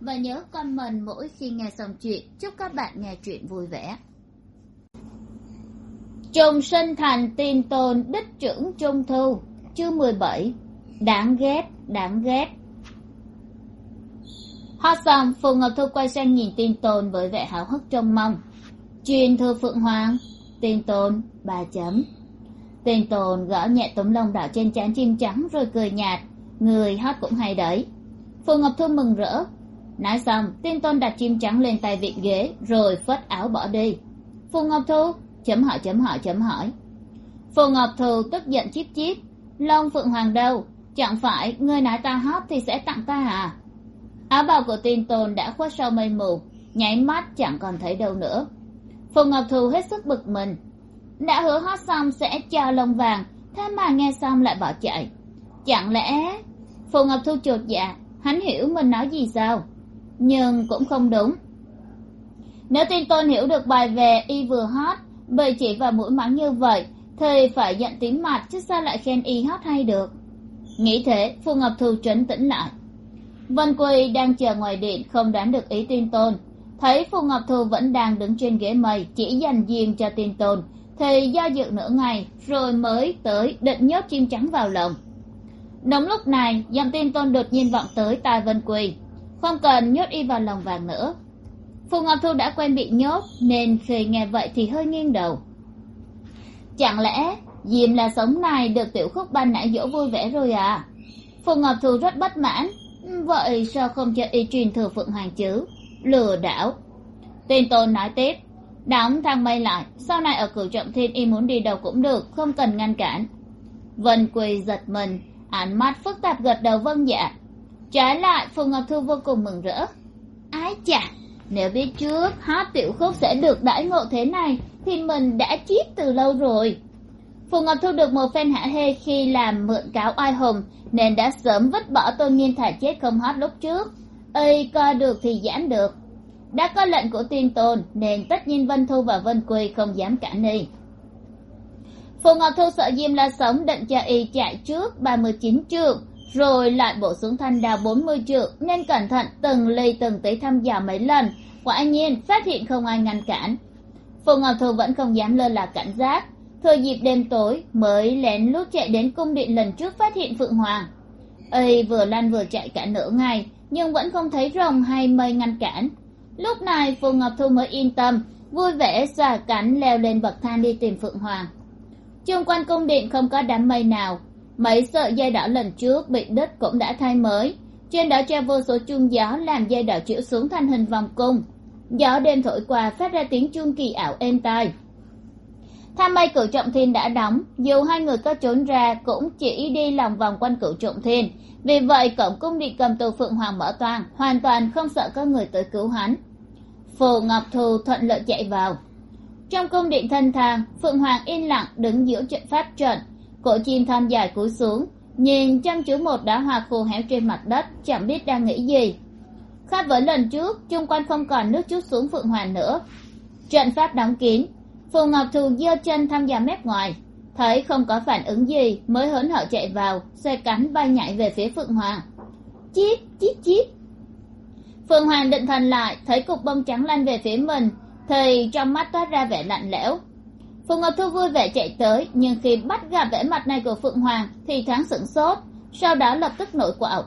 và nhớ comment mỗi khi nghe xong chuyện. Chúc các bạn nghe chuyện vui vẻ. Trùng sinh thành tin tôn đích trưởng trung thu. Chương mười bảy. Đáng ghét đáng ghét. Hoa xong phù ngọc thu quay sang nhìn Tin Tồn với vẻ háo hức trông mong. Truyền thư phượng hoàng. Tin Tồn, ba chấm. Tin Tồn gõ nhẹ tấm lông đỏ trên trán chim trắng rồi cười nhạt. Người hát cũng hay đấy. Phù ngọc thu mừng rỡ nói xong, tiên tôn đặt chim trắng lên tay vịn ghế, rồi phất áo bỏ đi. Phù ngọc thu, chấm hỏi chấm hỏi chấm hỏi. Phù ngọc thu tức giận chít chít long phượng hoàng đâu? Chẳng phải ngươi nói ta hót thì sẽ tặng ta à? Áo bào của tiên tôn đã khuất sau mây mù, nháy mắt chẳng còn thấy đâu nữa. Phù ngọc thu hết sức bực mình. Đã hứa hót xong sẽ cho lông vàng, thế mà nghe xong lại bỏ chạy. Chẳng lẽ phù ngọc thu chột dạ hắn hiểu mình nói gì sao? Nhưng cũng không đúng. Nếu tiên tôn hiểu được bài về y vừa hót bày chỉ vào mũi mắng như vậy, thì phải giận tím mặt, chứ sao lại khen y hót hay được? Nghĩ thế phù ngọc thu trấn tĩnh lại. Vân quy đang chờ ngoài điện, không đoán được ý tiên tôn. Thấy phù ngọc thu vẫn đang đứng trên ghế mây, chỉ dành riêng cho tiên tôn, thì do dự nửa ngày, rồi mới tới định nhốt chim trắng vào lồng. Đúng lúc này, dòng tiên tôn đột nhiên vọng tới tai vân quy không cần nhốt y vào lòng vàng nữa. Phù ngọc thu đã quen bị nhốt, nên khi nghe vậy thì hơi nghiêng đầu. Chẳng lẽ diêm là sống này được tiểu khúc ban nãy dỗ vui vẻ rồi à? Phù ngọc thu rất bất mãn. Vậy sao không cho y truyền thừa phượng hoàng chứ? Lừa đảo. Tên tôn nói tiếp. Đóng thang mây lại, sau này ở cửu trọng thiên y muốn đi đâu cũng được, không cần ngăn cản. Vân quỳ giật mình, ánh mắt phức tạp gật đầu vâng dạ trái lại phù ngọc thu vô cùng mừng rỡ. Ái chà, nếu biết trước hát tiểu khúc sẽ được đãi ngộ thế này, thì mình đã chết từ lâu rồi. Phù ngọc thu được một phen hạ hê khi làm mượn cáo oai hùng, nên đã sớm vứt bỏ tôn nhiên thả chết không hát lúc trước. Ây coi được thì giảm được. Đã có lệnh của tiên tôn, nên tất nhiên vân thu và vân quy không dám cản y phù ngọc thu sợ diêm la sống định cho y chạy trước ba mươi chín trường rồi lại bổ xuống thanh đào bốn mươi triệu nên cẩn thận từng ly từng tí thăm dò mấy lần. Quả nhiên, phát hiện không ai ngăn cản. Phù ngọc thu vẫn không dám lơ là cảnh giác. Thừa dịp đêm tối, mới lén lút chạy đến cung điện lần trước phát hiện phượng hoàng. Ây vừa lăn vừa chạy cả nửa ngày, nhưng vẫn không thấy rồng hay mây ngăn cản. Lúc này, phù ngọc thu mới yên tâm, vui vẻ xòa cánh leo lên bậc thang đi tìm phượng hoàng. Chung quanh cung điện không có đám mây nào mấy sợi dây đỏ lần trước bị đứt cũng đã thay mới. Trên đó treo vô số chuông gió làm dây đỏ chĩa xuống thành hình vòng cung. Gió đêm thổi qua phát ra tiếng chuông kỳ ảo êm tai. Tham mây cửu trọng thiên đã đóng, dù hai người có trốn ra cũng chỉ đi lòng vòng quanh cửu trọng thiên. Vì vậy, cổng cung điện cầm tù phượng hoàng mở toang, hoàn toàn không sợ có người tới cứu hắn. Phù ngọc thù thuận lợi chạy vào. Trong cung điện thân thang, phượng hoàng yên lặng đứng giữa trận pháp trận cổ chim thon dài cúi xuống, nhìn chăm chú một đá hoa khô héo trên mặt đất, chẳng biết đang nghĩ gì. Khác với lần trước, chung quanh không còn nước chút xuống phượng hoàng nữa. Trận pháp đóng kín, phù ngọc thù giơ chân tham gia mép ngoài, thấy không có phản ứng gì, mới hớn hở chạy vào, xoay cánh bay nhảy về phía phượng hoàng. Chít chít chít. Phượng hoàng định thần lại, thấy cục bông trắng lăn về phía mình, thì trong mắt toát ra vẻ lạnh lẽo phù ngọc thu vui vẻ chạy tới, nhưng khi bắt gặp vẻ mặt này của phượng hoàng thì thoáng sửng sốt, sau đó lập tức nổi quạo.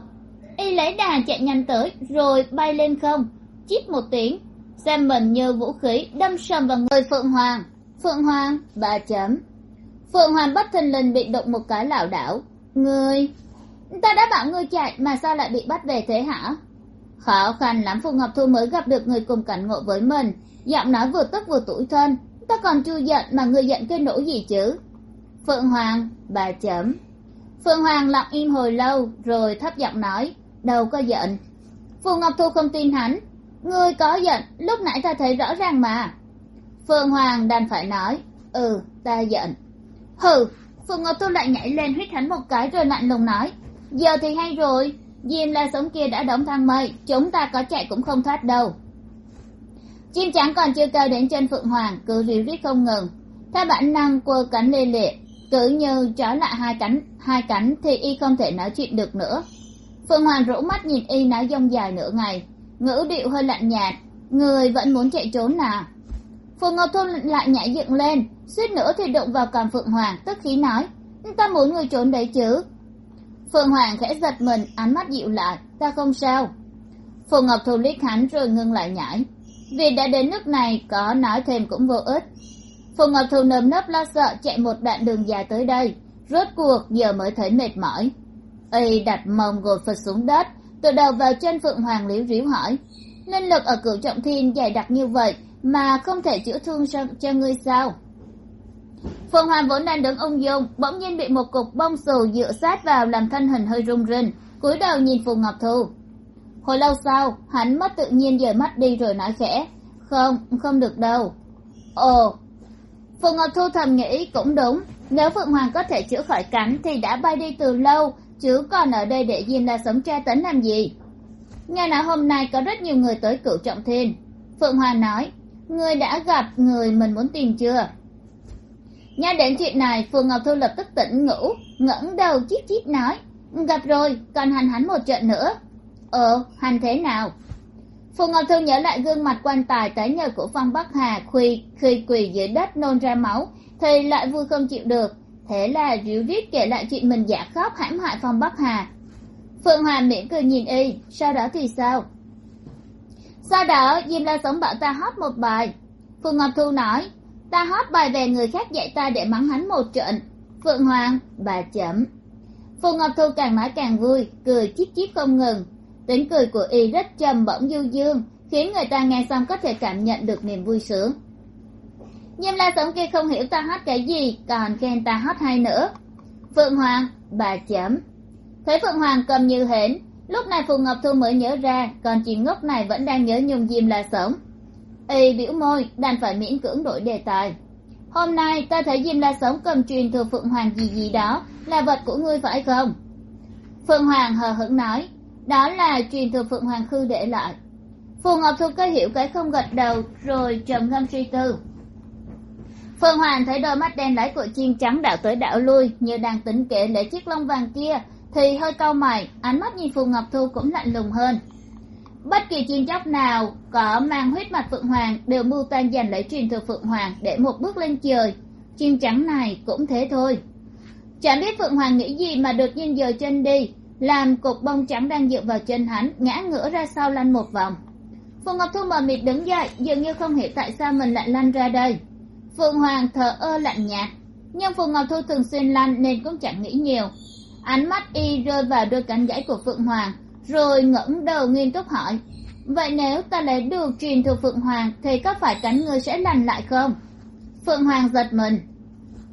Y lấy đà chạy nhanh tới, rồi bay lên không? Chít một tiếng, xem mình như vũ khí đâm sầm vào người phượng hoàng. Phượng hoàng ba chấm. Phượng hoàng bất thình lình bị đụng một cái lảo đảo. Ngươi, ta đã bảo ngươi chạy mà sao lại bị bắt về thế hả? Khó khăn lắm, phù ngọc thu mới gặp được người cùng cảnh ngộ với mình, giọng nói vừa tức vừa tủi thân ta còn chưa giận mà người giận cái nỗi gì chứ? Phượng hoàng, bà chấm. Phượng hoàng lặng im hồi lâu, rồi thấp giọng nói, đâu có giận. Phù ngọc thu không tin hắn. Ngươi có giận, lúc nãy ta thấy rõ ràng mà. Phượng hoàng đành phải nói ừ ta giận. Hừ. Phù ngọc thu lại nhảy lên hít hắn một cái rồi lạnh lùng nói, giờ thì hay rồi. Diêm la sống kia đã đóng thang mây, chúng ta có chạy cũng không thoát đâu chim trắng còn chưa cao đến chân phượng hoàng, cứ ríu rít không ngừng. Theo bản năng quơ cánh lê lệ, cứ như trói lại hai cánh hai cánh thì y không thể nói chuyện được nữa. Phượng hoàng rũ mắt nhìn y nói dông dài nửa ngày. Ngữ điệu hơi lạnh nhạt, người vẫn muốn chạy trốn à? Phù ngọc thu lại nhảy dựng lên, suýt nữa thì đụng vào cằm phượng hoàng, tức khí nói, ta muốn người trốn đấy chứ. Phượng hoàng khẽ giật mình, ánh mắt dịu lại, ta không sao. Phù ngọc thu liếc hắn rồi ngưng lại nhảy vì đã đến nước này có nói thêm cũng vô ích. Phù ngọc thu nơm nớp lo sợ chạy một đoạn đường dài tới đây rốt cuộc giờ mới thấy mệt mỏi. Y đặt mông gột phật xuống đất từ đầu vào chân phượng hoàng liếu ríu hỏi linh lực ở cửu trọng thiên dày đặc như vậy mà không thể chữa thương cho, cho ngươi sao? Phượng hoàng vốn đang đứng ung dung bỗng nhiên bị một cục bông xù dựa sát vào làm thân hình hơi rung rinh cúi đầu nhìn phù ngọc thu hồi lâu sau, hắn mất tự nhiên rời mắt đi rồi nói khẽ, không không được đâu. Ồ phù ngọc thu thầm nghĩ cũng đúng, nếu phượng hoàng có thể chữa khỏi cắn thì đã bay đi từ lâu, chứ còn ở đây để diêm la sống tra tấn làm gì? Nghe nói hôm nay có rất nhiều người tới cửu trọng thiên. Phượng hoàng nói người đã gặp người mình muốn tìm chưa? Nhắc đến chuyện này phù ngọc thu lập tức tỉnh ngủ, ngẩng đầu chít chít nói, gặp rồi, còn hành hắn một trận nữa ờ hành thế nào? Phù ngọc thu nhớ lại gương mặt quan tài tái nhờ của phong bắc hà khi khi quỳ dưới đất nôn ra máu, thì lại vui không chịu được. Thế là ríu rít kể lại chuyện mình giả khóc hãm hại phong bắc hà. Phượng hoàng miễn cười nhìn y, sau đó thì sao? Sau đó, diêm la sống bảo ta hót một bài. Phù ngọc thu nói, ta hót bài về người khác dạy ta để mắng hắn một trận. Phượng hoàng, bà chấm. Phù ngọc thu càng nói càng vui, cười chít chít không ngừng tiếng cười của y rất trầm bổng du dương, khiến người ta nghe xong có thể cảm nhận được niềm vui sướng. Nhưng la sống kia không hiểu ta hát cái gì, còn khen ta hát hay nữa. Phượng hoàng, bà chấm. Thấy phượng hoàng cầm như hển lúc này phù ngọc thu mới nhớ ra, còn chị ngốc này vẫn đang nhớ nhung diêm la sống y bĩu môi, đành phải miễn cưỡng đổi đề tài. Hôm nay ta thấy diêm la sống cầm truyền thừa phượng hoàng gì gì đó là vật của ngươi phải không? Phượng hoàng hờ hững nói đó là truyền thừa phượng hoàng khư để lại. Phù ngọc thu có hiểu cái không gật đầu, rồi trầm ngâm suy tư. Phượng hoàng thấy đôi mắt đen lái của chim trắng đảo tới đảo lui, như đang tính kể lễ chiếc lông vàng kia, thì hơi cau mày, ánh mắt nhìn phù ngọc thu cũng lạnh lùng hơn. Bất kỳ chim chóc nào có mang huyết mạch phượng hoàng đều mưu toan giành lấy truyền thừa phượng hoàng để một bước lên trời. Chim trắng này cũng thế thôi. Chẳng biết phượng hoàng nghĩ gì mà đột nhiên giờ chân đi làm cục bông trắng đang dựa vào chân hắn, ngã ngửa ra sau lăn một vòng. Phù ngọc thu mờ mịt đứng dậy, dường như không hiểu tại sao mình lại lăn ra đây. Phượng hoàng thờ ơ lạnh nhạt, nhưng phù ngọc thu thường xuyên lăn nên cũng chẳng nghĩ nhiều. Ánh mắt y rơi vào đôi cánh gãy của phượng hoàng, rồi ngẩng đầu nghiêm túc hỏi, vậy nếu ta lấy được truyền thuộc phượng hoàng thì có phải cánh ngươi sẽ lành lại không? Phượng hoàng giật mình,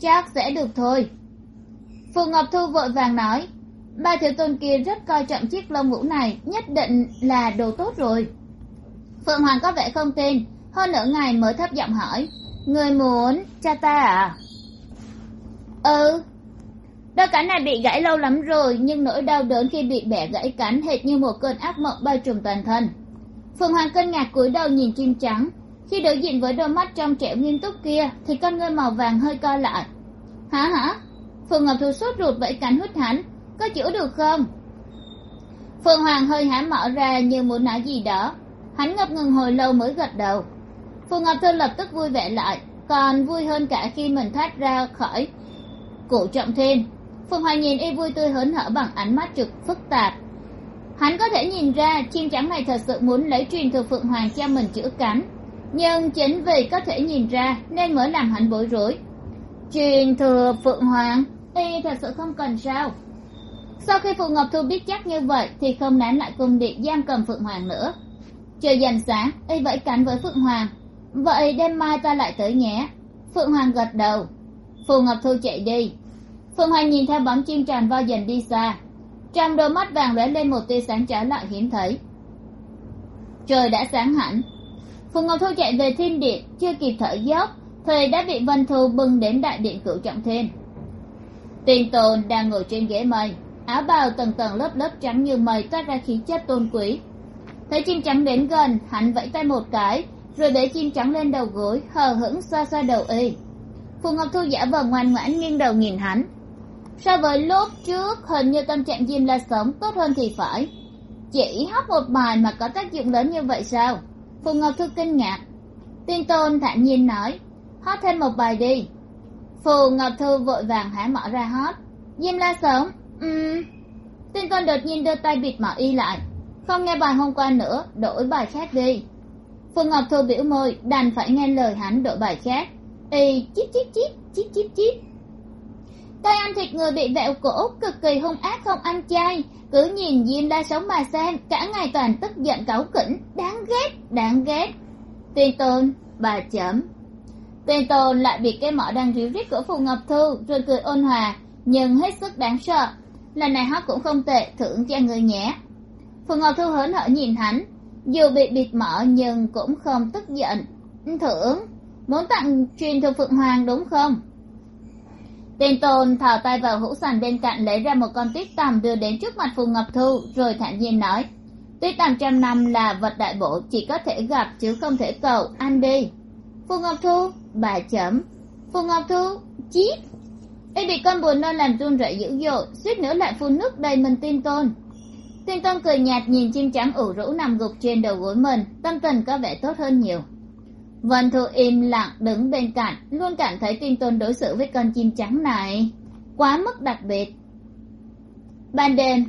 chắc sẽ được thôi. Phù ngọc thu vội vàng nói ba thiếu tôn kia rất coi trọng chiếc lông vũ này, nhất định là đồ tốt rồi. Phượng hoàng có vẻ không tin, hơn nửa ngày mới thấp giọng hỏi, người muốn cha ta à? Ừ. Đôi cánh này bị gãy lâu lắm rồi, nhưng nỗi đau đớn khi bị bẻ gãy cánh hệt như một cơn ác mộng bao trùm toàn thân. Phượng hoàng kinh ngạc cúi đầu nhìn chim trắng. Khi đối diện với đôi mắt trong trẻo nghiêm túc kia, thì con ngươi màu vàng hơi co lại. Hả hả? Phượng ngọc thu sốt ruột vẫy cánh hút hắn có chữa được không? Phượng hoàng hơi há mở ra như muốn nói gì đó. Hắn ngập ngừng hồi lâu mới gật đầu. Phù ngọc thư lập tức vui vẻ lại, còn vui hơn cả khi mình thoát ra khỏi cụ trọng thiên. Phượng hoàng nhìn y vui tươi hớn hở bằng ánh mắt trực phức tạp. Hắn có thể nhìn ra chim trắng này thật sự muốn lấy truyền thừa phượng hoàng cho mình chữa cắn nhưng chính vì có thể nhìn ra nên mới làm hắn bối rối. Truyền thừa phượng hoàng, y thật sự không cần sao? Sau khi phù ngọc thu biết chắc như vậy, thì không nán lại cung điện giam cầm phượng hoàng nữa. Trời dần sáng y vẫy cánh với phượng hoàng. Vậy đêm mai ta lại tới nhé. Phượng hoàng gật đầu. Phù ngọc thu chạy đi. Phượng hoàng nhìn theo bóng chim tràn vo dần đi xa. Trong đôi mắt vàng lóe lên một tia sáng trở lại hiếm thấy. Trời đã sáng hẳn. Phù ngọc thu chạy về thiên điện chưa kịp thở dốc, thì đã bị vân thu bưng đến đại điện cửu trọng thiên. Tiền tồn đang ngồi trên ghế mây áo bào tầng tầng lớp lớp trắng như mây toát ra khí chất tôn quý. Thấy chim trắng đến gần, hắn vẫy tay một cái, rồi để chim trắng lên đầu gối, hờ hững xoa xoa đầu y. Phù ngọc thu giả vờ ngoan ngoãn nghiêng đầu nhìn hắn. So với lúc trước, hình như tâm trạng diêm la sống tốt hơn thì phải. Chỉ hát một bài mà có tác dụng lớn như vậy sao? Phù ngọc thu kinh ngạc. Tiên tôn thản nhiên nói hát thêm một bài đi. Phù ngọc thu vội vàng há mở ra hát diêm la sống Ừ. um. tiên đột nhiên đưa tay bịt mỏ y lại. Không nghe bài hôm qua nữa, đổi bài khác đi. Phù ngọc thu biểu môi, đành phải nghe lời hắn đổi bài khác y chít chít chít chít chít chít. Tay ăn thịt người bị vẹo cổ, cực kỳ hung ác không ăn chay. Cứ nhìn diêm la sống mà xem, cả ngày toàn tức giận cáu kỉnh. Đáng ghét đáng ghét. Tuyên tôn, bà chấm. Tuyên tôn lại bị cái mỏ đang ríu rít của phù ngọc thư rồi cười ôn hòa, nhưng hết sức đáng sợ lần này hát cũng không tệ, thưởng cho người nhé. Phù ngọc thu hớn hở nhìn hắn, dù bị bịt mỏ nhưng cũng không tức giận. Thưởng, muốn tặng truyền thư phượng hoàng đúng không? Tên tôn thò tay vào hũ sàn bên cạnh lấy ra một con tuyết tằm đưa đến trước mặt phù ngọc thu, rồi thản nhiên nói, tuyết tằm trăm năm là vật đại bổ, chỉ có thể gặp chứ không thể cầu. Ăn đi. Phù ngọc thu, bà chấm. Phù ngọc thu, chít y bị con buồn nôn làm run rẩy dữ dội, suýt nữa lại phun nước đầy mình tin tôn. Tin tôn cười nhạt nhìn chim trắng ủ rũ nằm gục trên đầu gối mình, tâm tình có vẻ tốt hơn nhiều. Vân thu im lặng đứng bên cạnh, luôn cảm thấy tin tôn đối xử với con chim trắng này quá mức đặc biệt. Ban đêm,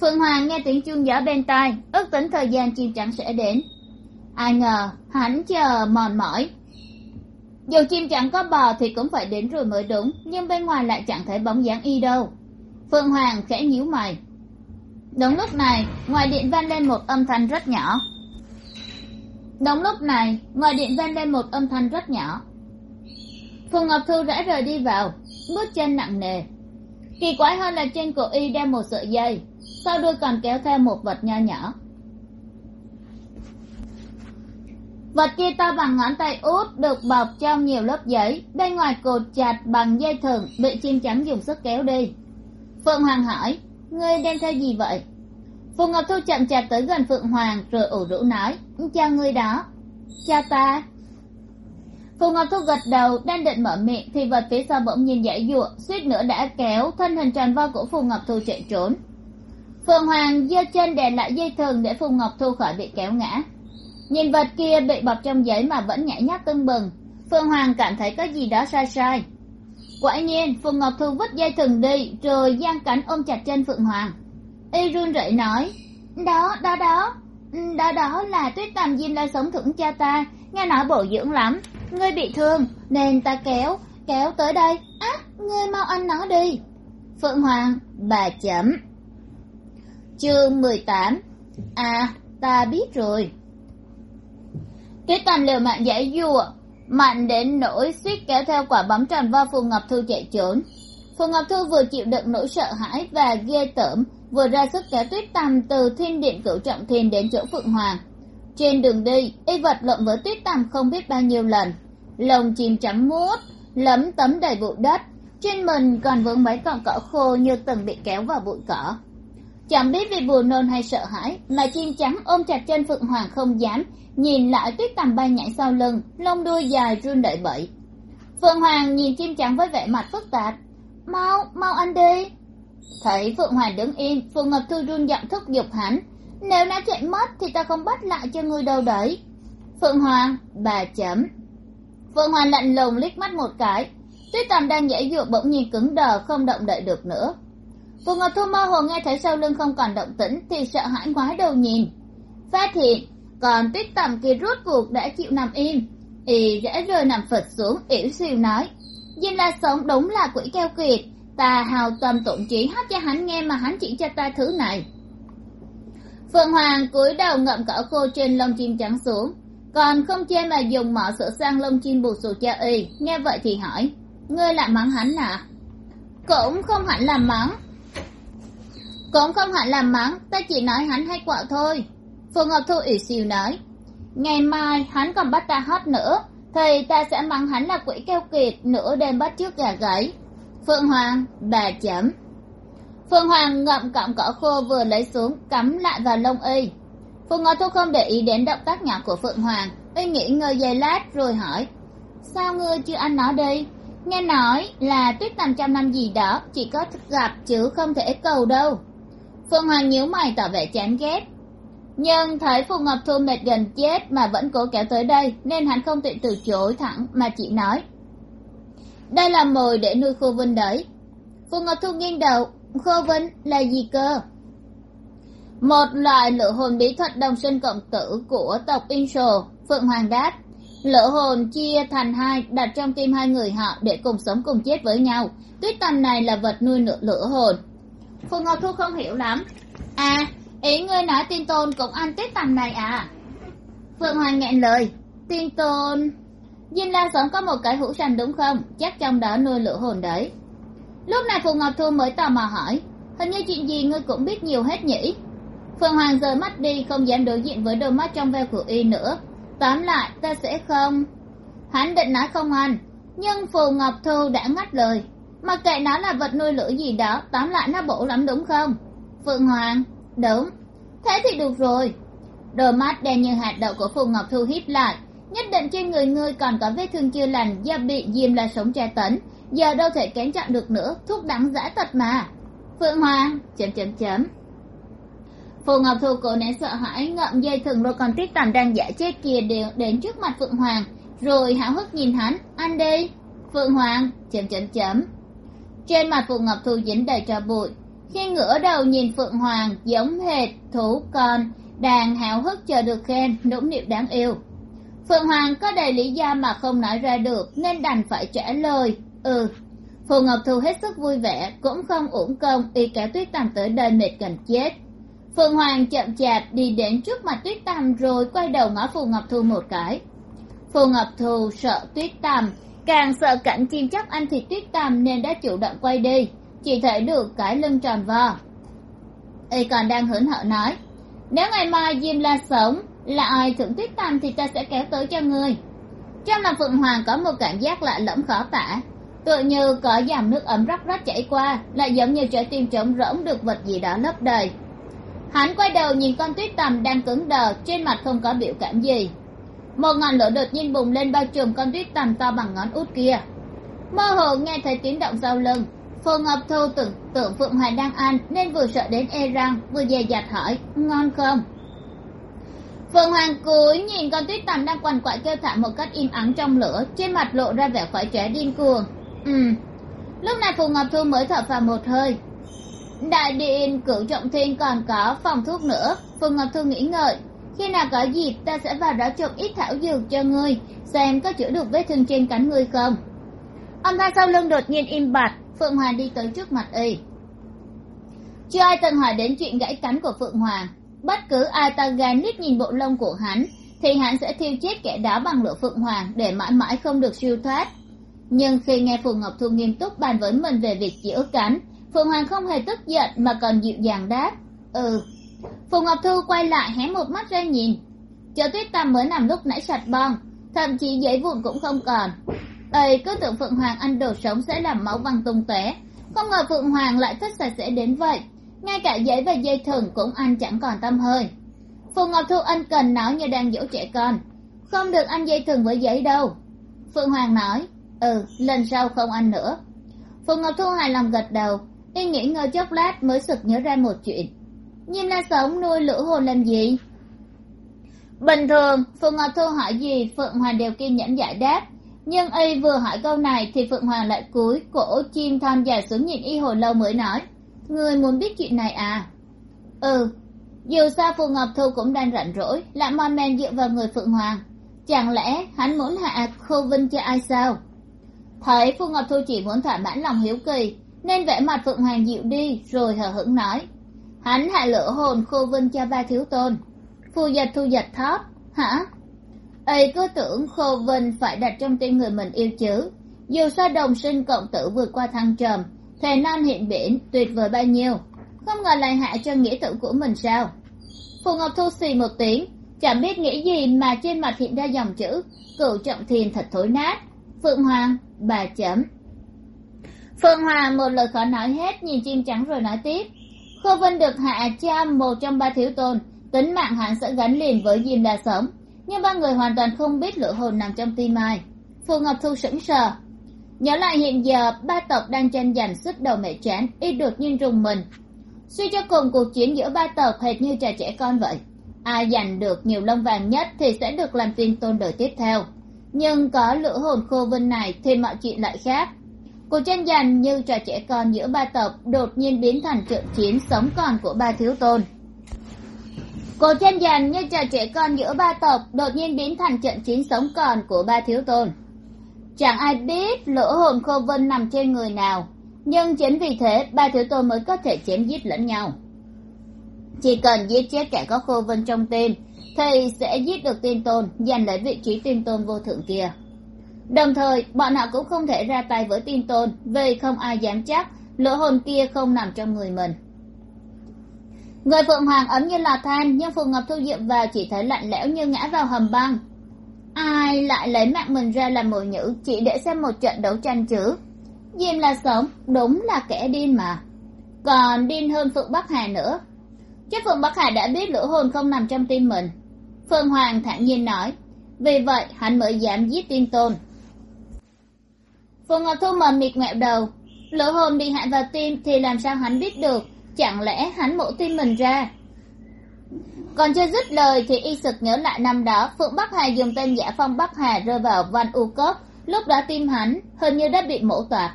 phượng hoàng nghe tiếng chuông gió bên tai, ước tính thời gian chim trắng sẽ đến. Ai ngờ, hắn chờ mòn mỏi dù chim chẳng có bò thì cũng phải đến rồi mới đúng, nhưng bên ngoài lại chẳng thấy bóng dáng y đâu. Phương hoàng khẽ nhíu mày. Đúng lúc này, ngoài điện vang lên một âm thanh rất nhỏ. Đúng lúc này, ngoài điện vang lên một âm thanh rất nhỏ. Phùng ngọc thu rẽ rời đi vào, bước chân nặng nề. Kỳ quái hơn là trên cổ y đeo một sợi dây, sau đuôi còn kéo theo một vật nho nhỏ. Vật kia to bằng ngón tay út được bọc trong nhiều lớp giấy. Bên ngoài cột chặt bằng dây thừng, bị chim trắng dùng sức kéo đi. Phượng hoàng hỏi, ngươi đem theo gì vậy? Phù ngọc thu chậm chạp tới gần phượng hoàng rồi ủ rũ nói, chào người đó. Chào ta. Phù ngọc thu gật đầu, đang định mở miệng thì vật phía sau bỗng nhiên dãy giụa, suýt nữa đã kéo thân hình tròn vo của phù ngọc thu chạy trốn. Phượng hoàng giơ chân đè lại dây thừng để phù ngọc thu khỏi bị kéo ngã nhìn vật kia bị bọc trong giấy mà vẫn nhảy nhác tưng bừng. Phương hoàng cảm thấy có gì đó sai sai. Quả nhiên, phùng ngọc thu vứt dây thừng đi, rồi giang cánh ôm chặt chân phượng hoàng. Y run rẩy nói, đó đó đó. Đó đó là tuyết tầm diêm đang sống thưởng cha ta. Nghe nói bổ dưỡng lắm. Ngươi bị thương, nên ta kéo kéo tới đây. Á, ngươi mau ăn nó đi. Phượng hoàng, bà chấm chương mười tám. À ta biết rồi tuyết tầm liều mạng giải dùa, mạnh đến nỗi suýt kéo theo quả bóng tròn vào phù ngọc thu chạy trốn. Phù ngọc thu vừa chịu đựng nỗi sợ hãi và ghê tởm, vừa ra sức kéo tuyết tầm từ thiên điện cửu trọng thiên đến chỗ phượng hoàng. Trên đường đi, y vật lộn với tuyết tầm không biết bao nhiêu lần. Lồng chim trắng mút lấm tấm đầy bụi đất. Trên mình còn vướng mấy cọng cỏ khô như từng bị kéo vào bụi cỏ. Chẳng biết vì buồn nôn hay sợ hãi mà chim trắng ôm chặt chân phượng hoàng không dám nhìn lại tuyết tầm bay nhảy sau lưng, lông đuôi dài run đợi bẩy. Phượng hoàng nhìn chim trắng với vẻ mặt phức tạp. Mau mau anh đi. Thấy phượng hoàng đứng im, phượng ngọc thu run giọng thúc giục hắn. Nếu nó chạy mất thì ta không bắt lại cho ngươi đâu đấy. Phượng hoàng, bà chấm. Phượng hoàng lạnh lùng liếc mắt một cái. Tuyết tầm đang nhảy dụa bỗng nhiên cứng đờ, không động đậy được nữa. Phượng ngọc thu mơ hồ nghe thấy sau lưng không còn động tĩnh thì sợ hãi ngoái đầu nhìn. Phát hiện còn tuyết tầm kia rốt cuộc đã chịu nằm im. Y rẽ rơi nằm phật xuống, ỉu xìu nói. Diêm la sống đúng là quỷ keo kiệt. Ta hào tâm tổn chỉ hát cho hắn nghe mà hắn chỉ cho ta thứ này. Phượng hoàng cúi đầu ngậm cỏ khô trên lông chim trắng xuống. Còn không chê mà dùng mỏ sửa sang lông chim bù xù cho y. Nghe vậy thì hỏi, ngươi lại mắng hắn à? Cũng không hẳn là mắng. Cũng không hẳn là mắng, ta chỉ nói hắn hay quạo thôi phù ngọc thu ủy xìu nói, ngày mai hắn còn bắt ta hót nữa, thì ta sẽ mắng hắn là quỷ keo kiệt nửa đêm bắt trước gà gáy. Phượng hoàng, bà chấm. Phượng hoàng ngậm cọng cỏ khô vừa lấy xuống, cắm lại vào lông y. Phượng ngọc thu không để ý đến động tác nhỏ của phượng hoàng, y nghĩ ngơi giây lát rồi hỏi, sao ngươi chưa ăn nó đi? Nghe nói là tuyết tầm trăm năm gì đó, chỉ có gặp chứ không thể cầu đâu. Phượng hoàng nhíu mày tỏ vẻ chán ghét nhưng thấy phù ngọc thu mệt gần chết mà vẫn cố kéo tới đây, nên hắn không tiện từ chối thẳng mà chỉ nói. Đây là mồi để nuôi khô vinh đấy. Phù ngọc thu nghiêng đầu, khô vinh là gì cơ? Một loại lửa hồn bí thuật đồng sinh cộng tử của tộc inshol phượng hoàng đáp. Lửa hồn chia thành hai, đặt trong tim hai người họ để cùng sống cùng chết với nhau. Tuyết tầm này là vật nuôi nửa lửa hồn. Phù ngọc thu không hiểu lắm. À ý ngươi nói tin tôn cũng ăn tiết tầm này à? Phượng hoàng nghẹn lời. Tin tôn. Diêm la sống có một cái hũ sành đúng không? Chắc trong đó nuôi lửa hồn đấy. Lúc này phù ngọc thu mới tò mò hỏi, hình như chuyện gì ngươi cũng biết nhiều hết nhỉ? Phượng hoàng rời mắt đi, không dám đối diện với đôi mắt trong veo của y nữa. Tóm lại, ta sẽ không. Hắn định nói không ăn, nhưng phù ngọc thu đã ngắt lời. Mặc kệ nó là vật nuôi lửa gì đó, tóm lại nó bổ lắm đúng không? Phượng hoàng đúng. Thế thì được rồi. Đôi mắt đen như hạt đậu của phù ngọc thu híp lại, nhất định trên người ngươi còn có vết thương chưa lành do bị diêm la sống tra tấn, giờ đâu thể kén chặn được nữa, thuốc đắng dã tật mà. Phượng hoàng, chấm chấm chấm. Phù ngọc thu cố nén sợ hãi, ngậm dây thừng rồi còn tiết tàn đang giả chết kia đều đến trước mặt phượng hoàng, rồi háo hức nhìn hắn. Ăn đi. Phượng hoàng, chấm chấm chấm. Trên mặt phù ngọc thu dính đầy cho bụi khi ngửa đầu nhìn phượng hoàng, giống hệt thú con, đang háo hức chờ được khen, nũng nịu đáng yêu. Phượng hoàng có đầy lý do mà không nói ra được, nên đành phải trả lời ừ. Phù ngọc thu hết sức vui vẻ, cũng không uổng công y kéo tuyết tầm tới đây mệt gần chết. Phượng hoàng chậm chạp đi đến trước mặt tuyết tầm rồi quay đầu ngó phù ngọc thu một cái. Phù ngọc thu sợ tuyết tầm càng sợ cảnh chim chóc ăn thịt tuyết tầm nên đã chủ động quay đi chỉ thấy được cái lưng tròn vo y còn đang hớn hở nói, nếu ngày mai diêm la sống là ai thưởng tuyết tằm thì ta sẽ kéo tới cho ngươi. Trong lòng phượng hoàng có một cảm giác lạ lẫm khó tả, tựa như có dòng nước ấm róc rách chảy qua lại giống như trái tim trống rỗng được vật gì đó lấp đầy. Hắn quay đầu nhìn con tuyết tằm đang cứng đờ, trên mặt không có biểu cảm gì. Một ngọn lửa đột nhiên bùng lên bao trùm con tuyết tằm to bằng ngón út kia. Mơ hồ nghe thấy tiếng động sau lưng phù ngọc thu tưởng tượng phượng hoàng đang ăn nên vừa sợ đến e răng, vừa dè dặt hỏi, ngon không? Phượng hoàng cúi nhìn con tuyết tầm đang quằn quại kêu thảm một cách im ắng trong lửa, trên mặt lộ ra vẻ khỏi trẻ điên cuồng. Ừ. Lúc này phù ngọc thu mới thở vào một hơi. Đại điện cửu trọng thiên còn có phòng thuốc nữa. Phù ngọc thu nghĩ ngợi. Khi nào có dịp, ta sẽ vào đó trộm ít thảo dược cho ngươi, xem có chữa được vết thương trên cánh ngươi không? Âm thanh sau lưng đột nhiên im bặt phượng hoàng đi tới trước mặt y. Chưa ai từng hỏi đến chuyện gãy cánh của phượng hoàng. Bất cứ ai ta gan liếc nhìn bộ lông của hắn, thì hắn sẽ thiêu chết kẻ đó bằng lửa phượng hoàng để mãi mãi không được siêu thoát. Nhưng khi nghe phù ngọc thu nghiêm túc bàn với mình về việc chữa cánh, phượng hoàng không hề tức giận mà còn dịu dàng đáp ừ. Phù ngọc thu quay lại hé một mắt ra nhìn. Chợ tuyết tầm mới nằm lúc nãy sạch bon thậm chí giấy vụn cũng không còn ây cứ tưởng phượng hoàng ăn đồ sống sẽ làm máu văng tung tóe. Không ngờ phượng hoàng lại thích sạch sẽ đến vậy. Ngay cả giấy và dây thừng cũng ăn chẳng còn tâm hơi. Phù ngọc thu ân cần nói như đang dỗ trẻ con. Không được ăn dây thừng với giấy đâu. Phượng hoàng nói ừ lần sau không ăn nữa. Phù ngọc thu hài lòng gật đầu, y nghĩ ngơi chốc lát mới sực nhớ ra một chuyện. Nhim la sống nuôi lửa hồn làm gì? Bình thường phượng ngọc thu hỏi gì, phượng hoàng đều kiên nhẫn giải đáp nhưng y vừa hỏi câu này thì phượng hoàng lại cúi cổ chim thon dài xuống nhìn y hồi lâu mới nói, người muốn biết chuyện này à? Ừ dù sao phù ngọc thu cũng đang rảnh rỗi lại mon men dựa vào người phượng hoàng. Chẳng lẽ hắn muốn hạ khô vinh cho ai sao? Thấy phù ngọc thu chỉ muốn thỏa mãn lòng hiếu kỳ, nên vẻ mặt phượng hoàng dịu đi, rồi hờ hững nói, hắn hạ lửa hồn khô vinh cho ba thiếu tôn. Phù giật thu giật thót hả? Ấy cứ tưởng khô vinh phải đặt trong tim người mình yêu chứ. Dù sao đồng sinh cộng tử vượt qua thăng trầm thề non hiện biển tuyệt vời bao nhiêu. Không ngờ lại hạ cho nghĩa tử của mình sao? Phù ngọc thu xì một tiếng, chẳng biết nghĩ gì mà trên mặt hiện ra dòng chữ cửu trọng thiền thật thối nát. Phượng hoàng, bà chấm. Phượng hoàng một lời khó nói hết, nhìn chim trắng rồi nói tiếp. Khô vân được hạ cha một trong ba thiếu tôn, tính mạng hắn sẽ gắn liền với diêm đa sống nhưng ba người hoàn toàn không biết lửa hồn nằm trong tim ai. Phù ngọc thu sững sờ. Nhớ lại hiện giờ, ba tộc đang tranh giành sức đầu mẹ chán, y đột nhiên rùng mình. Suy cho cùng cuộc chiến giữa ba tộc hệt như trò trẻ con vậy. Ai giành được nhiều lông vàng nhất thì sẽ được làm tiên tôn đời tiếp theo. Nhưng có lửa hồn khô vinh này thì mọi chuyện lại khác. Cuộc tranh giành như trò trẻ con giữa ba tộc đột nhiên biến thành trận chiến sống còn của ba thiếu tôn cuộc tranh giành như trò trẻ con giữa ba tộc đột nhiên biến thành trận chiến sống còn của ba thiếu tôn. Chẳng ai biết lỗ hồn khô vân nằm trên người nào, nhưng chính vì thế ba thiếu tôn mới có thể chém giết lẫn nhau. Chỉ cần giết chết kẻ có khô vân trong tim, thì sẽ giết được tiên tôn, giành lấy vị trí tiên tôn vô thượng kia. Đồng thời, bọn họ cũng không thể ra tay với tiên tôn, vì không ai dám chắc lỗ hồn kia không nằm trong người mình người phượng hoàng ấm như là than, nhưng phù ngọc thu diệm vào chỉ thấy lạnh lẽo như ngã vào hầm băng. Ai lại lấy mạng mình ra làm mồi nhữ chỉ để xem một trận đấu tranh chứ? Diêm là sống, đúng là kẻ điên mà. Còn điên hơn phượng bắc hà nữa. Chắc phượng bắc hà đã biết lửa hồn không nằm trong tim mình. Phương hoàng thản nhiên nói. Vì vậy, hắn mới dám giết tiên tôn. Phù ngọc thu mờ mịt ngoẹo đầu. Lửa hồn bị hạ vào tim thì làm sao hắn biết được? Chẳng lẽ hắn mổ tim mình ra? Còn chưa dứt lời thì y sực nhớ lại năm đó, phượng bắc hà dùng tên giả phong bắc hà rơi vào văn u cốc. Lúc đó tim hắn hình như đã bị mổ toạc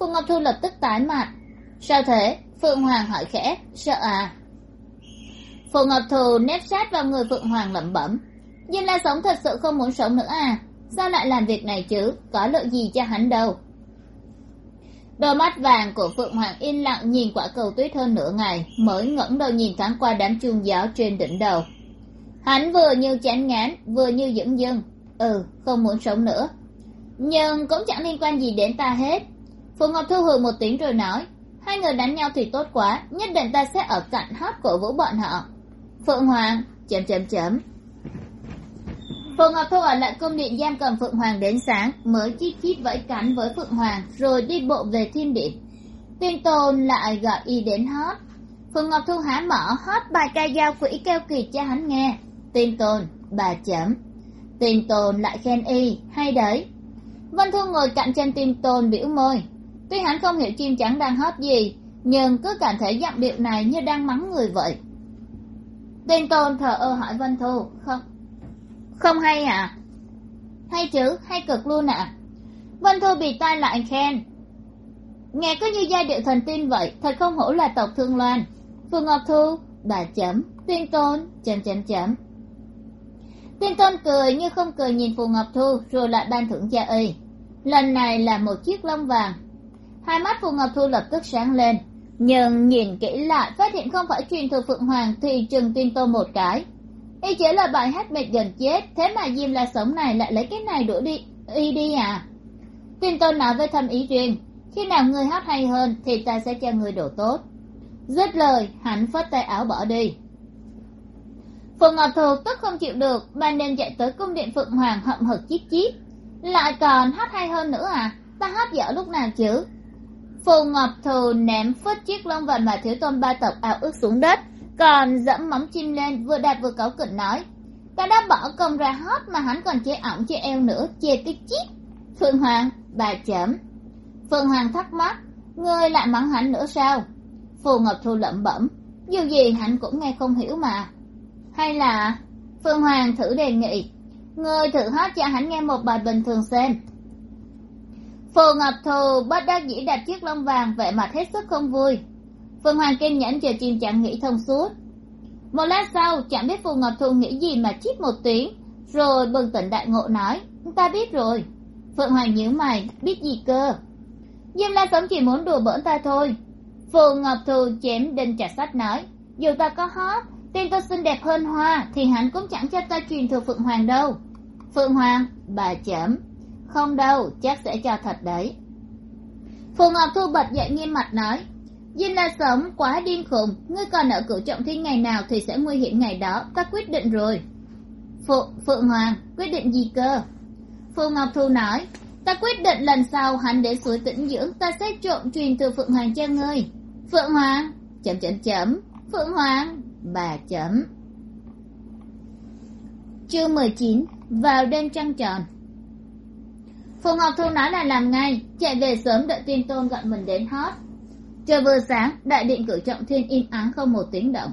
phượng ngọc thu lập tức tái mặt. Sao thế? Phượng hoàng hỏi khẽ. Sợ à? Phượng ngọc thu nép sát vào người phượng hoàng lẩm bẩm. Diêm la sống thật sự không muốn sống nữa à? Sao lại làm việc này chứ? Có lợi gì cho hắn đâu? Đôi mắt vàng của phượng hoàng yên lặng nhìn quả cầu tuyết hơn nửa ngày, mới ngẩng đầu nhìn thoáng qua đám chuông giáo trên đỉnh đầu. Hắn vừa như chán ngán, vừa như dửng dưng. Ừ không muốn sống nữa. Nhưng cũng chẳng liên quan gì đến ta hết. Phượng ngọc thu hừ một tiếng rồi nói, hai người đánh nhau thì tốt quá, nhất định ta sẽ ở cạnh hót cổ vũ bọn họ. Phượng hoàng chấm chấm chấm Vâng phượng ngọc thu ở lại cung điện giam cầm phượng hoàng đến sáng mới chít chít vẫy cánh với phượng hoàng, rồi đi bộ về thiên điện. Tuyên tôn lại gọi y đến hót phượng ngọc thu há mở hót bài ca dao quỷ keo kỳ cho hắn nghe. Tuyên tôn, bà chấm. Tuyên tôn lại khen y, hay đấy. Vân thu ngồi cạnh chân tuyên tôn biểu môi. Tuy hắn không hiểu chim trắng đang hót gì, nhưng cứ cảm thấy giọng điệu này như đang mắng người vậy. Tuyên tôn thờ ơ hỏi vân thu, không không hay à hay chứ, hay cực luôn ạ. À? vân thu bị tai lại khen. Nghe có như giai điệu thần tiên vậy, thật không hổ là tộc thương loan. Phương ngọc thu, bà chấm. Tuyên tôn, chấm chấm chấm. Tuyên tôn cười như không cười nhìn phù ngọc thu, rồi lại ban thưởng gia y. Lần này là một chiếc lông vàng. Hai mắt phù ngọc thu lập tức sáng lên. Nhưng nhìn kỹ lại, phát hiện không phải truyền thừa phượng hoàng thì chừng tuyên tôn một cái y chỉ là bài hát mệt gần chết, thế mà diêm la sống này lại lấy cái này đuổi đi, y đi à? Tin tôn nói với thâm ý riêng, khi nào người hát hay hơn thì ta sẽ cho người đồ tốt. Dứt lời, hắn phất tay áo bỏ đi. Phượng ngọc thù tức không chịu được, ban đêm chạy tới cung điện phượng hoàng hậm hực chít chít. Lại còn hát hay hơn nữa à? Ta hát dở lúc nào chứ? Phù ngọc thù ném phất chiếc lông vàng mà thiếu tôn ba tộc ảo ước xuống đất còn dẫm móng chim lên, vừa đạt vừa cáu kỉnh nói. Ta đã bỏ công ra hót mà hắn còn chê ỏng chê eo nữa, chê cái chít phượng hoàng, bà chấm phượng hoàng thắc mắc, ngươi lại mắng hắn nữa sao? Phù ngọc thu lẩm bẩm, dù gì hắn cũng nghe không hiểu mà. Hay là, phương hoàng thử đề nghị, ngươi thử hát cho hắn nghe một bài bình thường xem. Phù ngọc thù bất đắc dĩ đặt chiếc lông vàng vẻ mặt hết sức không vui phương hoàng kiên nhẫn chờ chim chẳng nghĩ thông suốt. Một lát sau chẳng biết phù ngọc Thu nghĩ gì mà chít một tiếng, rồi bừng tỉnh đại ngộ nói ta biết rồi. Phượng hoàng nhíu mày, biết gì cơ? Diêm la sống chỉ muốn đùa bỡn ta thôi. Phù ngọc Thu chém đinh chặt sắt nói, dù ta có hót tên tôi xinh đẹp hơn hoa thì hắn cũng chẳng cho ta truyền thừa phượng hoàng đâu. Phượng hoàng, bà chấm. Không đâu, chắc sẽ cho thật đấy. Phù ngọc thu bật dậy nghiêm mặt nói dinh la sống quá điên khùng. Ngươi còn ở cửu trọng thiên ngày nào thì sẽ nguy hiểm ngày đó. Ta quyết định rồi. Phụ phượng hoàng, quyết định gì cơ? Phù ngọc thu nói, ta quyết định lần sau hắn đến suối tĩnh dưỡng, ta sẽ trộm truyền từ phượng hoàng cho ngươi. Phượng hoàng chấm chấm chấm phượng hoàng, bà chấm chương mười chín, vào đêm trăng tròn. Phù ngọc thu nói là làm ngay, chạy về sớm đợi tiên tôn gọi mình đến hót trời vừa sáng, đại điện cử trọng thiên im ắng không một tiếng động.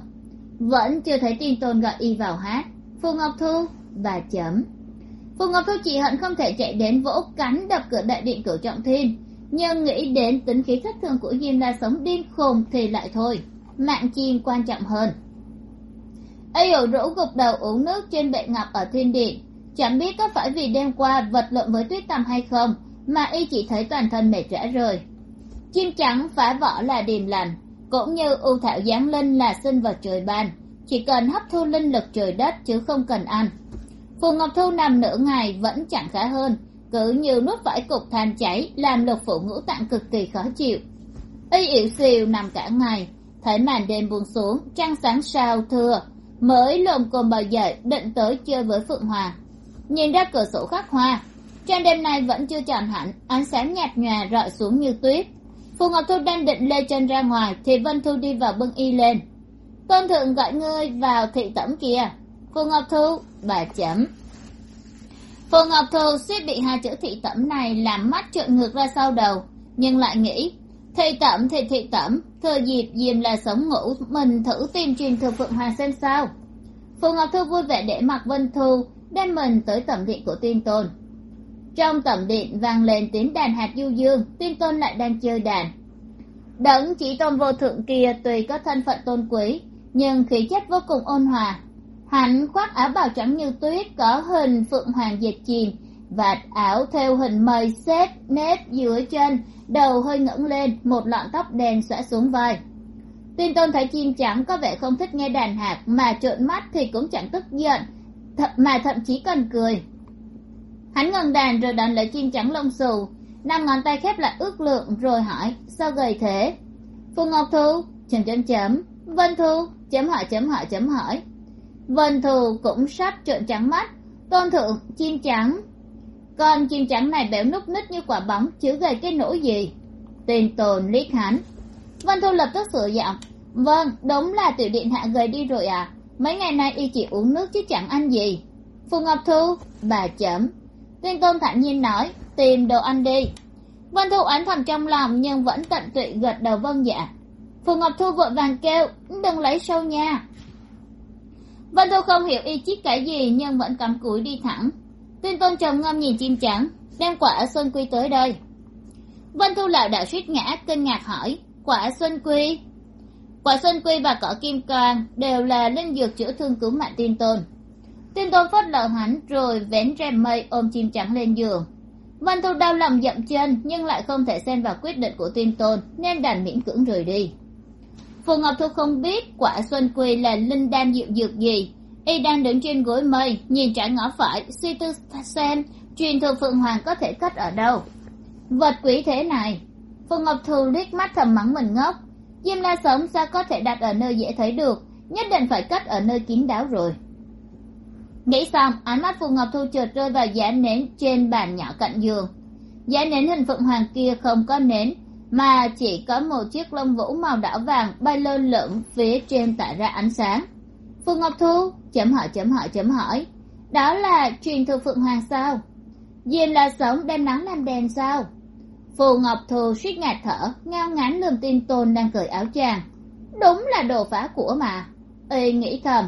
Vẫn chưa thấy tin tôn gọi y vào hát. Phù ngọc thu và chấm. Phù ngọc thu chỉ hận không thể chạy đến vỗ cắn đập cửa đại điện cử trọng thiên. Nhưng nghĩ đến tính khí thất thường của diêm la sống điên khùng thì lại thôi. Mạng chim quan trọng hơn. Ây hiểu rũ gục đầu uống nước trên bệ ngọc ở thiên điện. Chẳng biết có phải vì đêm qua vật lộn với tuyết tầm hay không, mà y chỉ thấy toàn thân mệt rã rời chim trắng phá vỡ là điềm lành cũng như ưu thảo giáng linh là sinh vật trời ban. Chỉ cần hấp thu linh lực trời đất chứ không cần ăn. Phù ngọc thu nằm nửa ngày vẫn chẳng khá hơn cứ như nuốt vải cục than cháy làm lục phủ ngũ tạng cực kỳ khó chịu. Y ỉu xìu nằm cả ngày thấy màn đêm buông xuống trăng sáng sao thưa mới lồm cồm bò dậy định tới chơi với phượng Hòa, nhìn ra cửa sổ khắc hoa trên đêm nay vẫn chưa tròn hẳn ánh sáng nhạt nhòa rọi xuống như tuyết phù ngọc thu đang định lê chân ra ngoài, thì vân thu đi vào bưng y lên. Tôn thượng gọi ngươi vào thị tẩm kìa phù ngọc thu, bà chấm. Phù ngọc thu suýt bị hai chữ thị tẩm này làm mắt trợn ngược ra sau đầu, nhưng lại nghĩ, thị tẩm thì thị tẩm, thừa dịp diêm là sống ngủ, mình thử tìm truyền thừa phượng hoàng xem sao. Phù ngọc thu vui vẻ để mặc vân thu, đem mình tới tẩm thị của tiên tôn trong tẩm điện vang lên tiếng đàn hạt du dương tiên tôn lại đang chơi đàn. Đấng chỉ tôn vô thượng kia tuy có thân phận tôn quý, nhưng khí chất vô cùng ôn hòa. Hắn khoác áo bào trắng như tuyết, có hình phượng hoàng dệt chìm, vạt áo theo hình mây xếp nếp dưới chân, đầu hơi ngẩng lên, một lọn tóc đen xõa xuống vai. Tiên tôn thấy chim trắng có vẻ không thích nghe đàn hạt, mà trợn mắt thì cũng chẳng tức giận, th, mà thậm chí còn cười hắn ngừng đàn rồi đón lấy chim trắng lông xù. Năm ngón tay khép lại ước lượng rồi hỏi, sao gầy thế? Phù ngọc thu, chấm chấm chấm. Vân thu, chấm hỏi chấm hỏi chấm hỏi. Vân thu cũng sắp trợn trắng mắt. Tôn thượng, chim trắng. Con chim trắng này béo núc ních như quả bóng chứ gầy cái nỗi gì? Tên tồn liếc hắn vân thu lập tức sửa giọng. Vâng đúng là tiểu điện hạ gầy đi rồi à mấy ngày nay y chỉ uống nước chứ chẳng ăn gì. Phù ngọc thu, bà chấm. Tuyên tôn thản nhiên nói, tìm đồ ăn đi. Vân thu oán thầm trong lòng nhưng vẫn tận tụy gật đầu vâng dạ. Phù ngọc thu vội vàng kêu, đừng lấy sâu nha. Vân thu không hiểu y chít cái gì nhưng vẫn cắm cúi đi thẳng. Tuyên tôn trầm ngâm nhìn chim trắng đem quả xuân quy tới đây. Vân thu lảo đảo suýt ngã, kinh ngạc hỏi, quả xuân quy? Quả xuân quy và cỏ kim cang đều là linh dược chữa thương cứu mạng tin tôn. Tin tôn phớt lờ hắn rồi vén rèm mây ôm chim trắng lên giường. Văn thu đau lòng dậm chân, nhưng lại không thể xen vào quyết định của Tin tôn, nên đành miễn cưỡng rời đi. Phù ngọc thu không biết quả xuân quy là linh đan dịu dược gì. Y đang đứng trên gối mây, nhìn trái ngõ phải, suy tư xem truyền thừa phượng hoàng có thể cất ở đâu. Vật quý thế này. Phù ngọc thu liếc mắt thầm mắng mình ngốc. Diêm la sống sao có thể đặt ở nơi dễ thấy được, nhất định phải cất ở nơi kín đáo rồi nghĩ xong, ánh mắt phù ngọc thu trượt rơi vào giá nến trên bàn nhỏ cạnh giường. Giá nến hình phượng hoàng kia không có nến, mà chỉ có một chiếc lông vũ màu đỏ vàng bay lơ lửng phía trên tỏa ra ánh sáng. Phù ngọc thu, chấm hỏi chấm hỏi chấm hỏi, đó là truyền thừa phượng hoàng sao? Diêm là sống đem nắng làm đèn sao? Phù ngọc thu suýt ngạt thở, ngao ngán lườm tin tôn đang cởi áo chàng đúng là đồ phá của mà. Y nghĩ thầm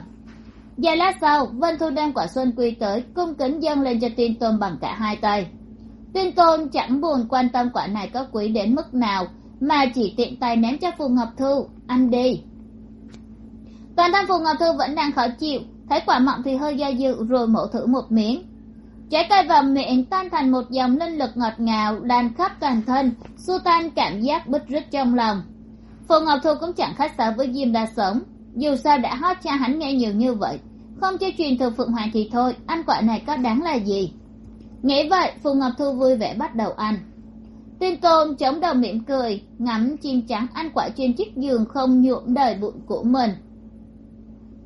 giây lát sau, vân thu đem quả xuân quy tới, cung kính dâng lên cho tin tôn bằng cả hai tay. Tin tôn chẳng buồn quan tâm quả này có quý đến mức nào, mà chỉ tiện tay ném cho phù ngọc thu ăn đi. Toàn thân phù ngọc thu vẫn đang khó chịu, thấy quả mọng thì hơi do dự rồi mổ thử một miếng. Trái cây vào miệng tan thành một dòng linh lực ngọt ngào đan khắp toàn thân, xua tan cảm giác bứt rứt trong lòng. Phù ngọc thu cũng chẳng khách sáo với diêm đa sống dù sao đã hót cha hắn nghe nhiều như vậy, không cho truyền thừa phượng hoàng thì thôi, ăn quả này có đáng là gì? Nghĩ vậy, phù ngọc thu vui vẻ bắt đầu ăn. Tuyên tôn chống đầu mỉm cười, ngắm chim trắng ăn quả trên chiếc giường không nhuộm đầy bụng của mình.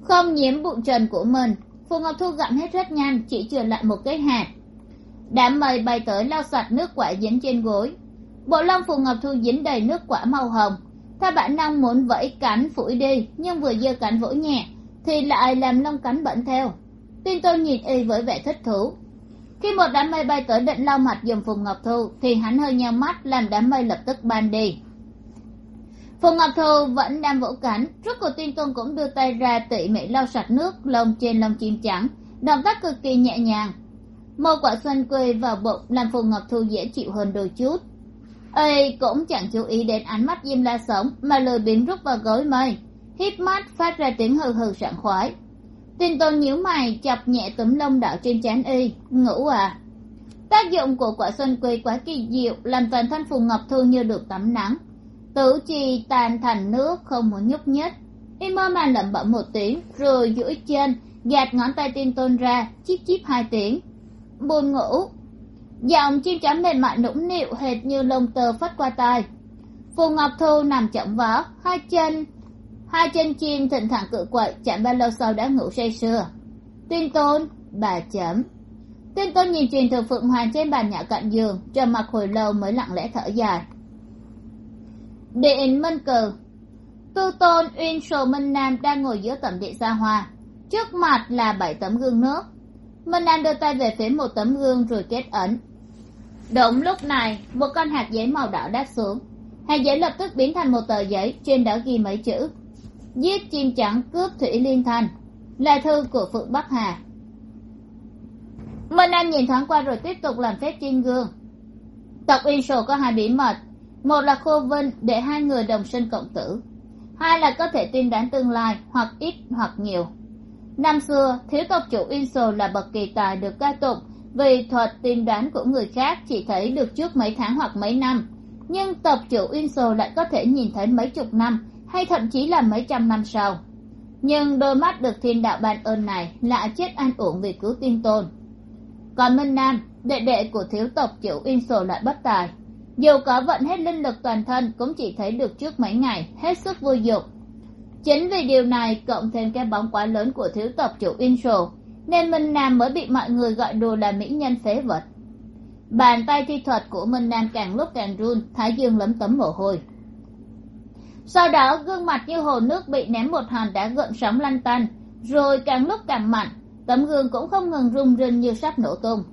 Không nhiễm bụng trần của mình, phù ngọc thu gặm hết rất nhanh, chỉ trừ lại một cái hạt. Đám mây bay tới lau sạch nước quả dính trên gối. Bộ lông phù ngọc thu dính đầy nước quả màu hồng theo bản năng muốn vẫy cánh phủi đi, nhưng vừa giơ cánh vỗ nhẹ, thì lại làm lông cánh bẩn theo. Tin tôn nhìn y với vẻ thích thú. Khi một đám mây bay tới định lau mặt dùm phùng ngọc thu, thì hắn hơi nheo mắt, làm đám mây lập tức ban đi. Phùng ngọc thu vẫn đang vỗ cánh rốt cuộc tin tôn cũng đưa tay ra tỉ mỉ lau sạch nước lông trên lông chim trắng, động tác cực kỳ nhẹ nhàng. Mô quả xuân quê vào bụng làm phùng ngọc thu dễ chịu hơn đôi chút ây cũng chẳng chú ý đến ánh mắt diêm la sống mà lười biếng rút vào gối mây. Hít mắt, phát ra tiếng hừ hừ sảng khoái. Tin tôn nhíu mày, chọc nhẹ tấm lông đỏ trên trán y. Ngủ à? Tác dụng của quả xuân quế quá kỳ diệu, làm toàn thân phù ngọc thu như được tắm nắng. Tử chi tàn thành nước, không muốn nhúc nhích. Y mơ màng lẩm bẩm một tiếng, rồi duỗi chân, gạt ngón tay tin tôn ra, chíp chíp hai tiếng. Buồn ngủ giọng chim chám mềm mại nũng nịu hệt như lông tơ phất qua tai. Phù ngọc thu nằm chậm vó, hai chân hai chân chim thỉnh thoảng cự quậy, chẳng bao lâu sau đã ngủ say sưa. Tuyên tôn, bà chấm. Tuyên tôn nhìn truyền thừa phượng hoàng trên bàn nhỏ cạnh giường, trầm mặc hồi lâu mới lặng lẽ thở dài. Điện minh cừ tư tôn, uyên sồ minh nam đang ngồi giữa tầm điện xa hoa. Trước mặt là bảy tấm gương nước. Minh nam đưa tay về phía một tấm gương rồi kết ấn đúng lúc này, một con hạt giấy màu đỏ đáp xuống. Hạt giấy lập tức biến thành một tờ giấy, trên đó ghi mấy chữ. Giết chim trắng, cướp thủy liên thành là thư của phượng bắc hà. Minh nam nhìn thoáng qua rồi tiếp tục làm phép trên gương. Tộc in sổ có hai bí mật. Một là khô vinh, để hai người đồng sinh cộng tử. Hai là có thể tiên đoán tương lai, hoặc ít hoặc nhiều. Năm xưa, thiếu tộc chủ in sổ là bậc kỳ tài được ca tụng vì thuật tiên đoán của người khác chỉ thấy được trước mấy tháng hoặc mấy năm, nhưng tộc chủ uyên sồ lại có thể nhìn thấy mấy chục năm, hay thậm chí là mấy trăm năm sau. Nhưng đôi mắt được thiên đạo ban ơn này lại chết an ổn vì cứu tiên tôn. Còn minh nam, đệ đệ của thiếu tộc chủ uyên sồ lại bất tài. Dù có vận hết linh lực toàn thân cũng chỉ thấy được trước mấy ngày hết sức vui dục chính vì điều này cộng thêm cái bóng quá lớn của thiếu tộc chủ uyên sồ nên minh nam mới bị mọi người gọi đùa là mỹ nhân phế vật. Bàn tay thi thuật của minh nam càng lúc càng run, thái dương lấm tấm mồ hôi. Sau đó, gương mặt như hồ nước bị ném một hòn đá gợn sóng lăn tăn, rồi càng lúc càng mạnh tấm gương cũng không ngừng rung rinh như sắp nổ tung.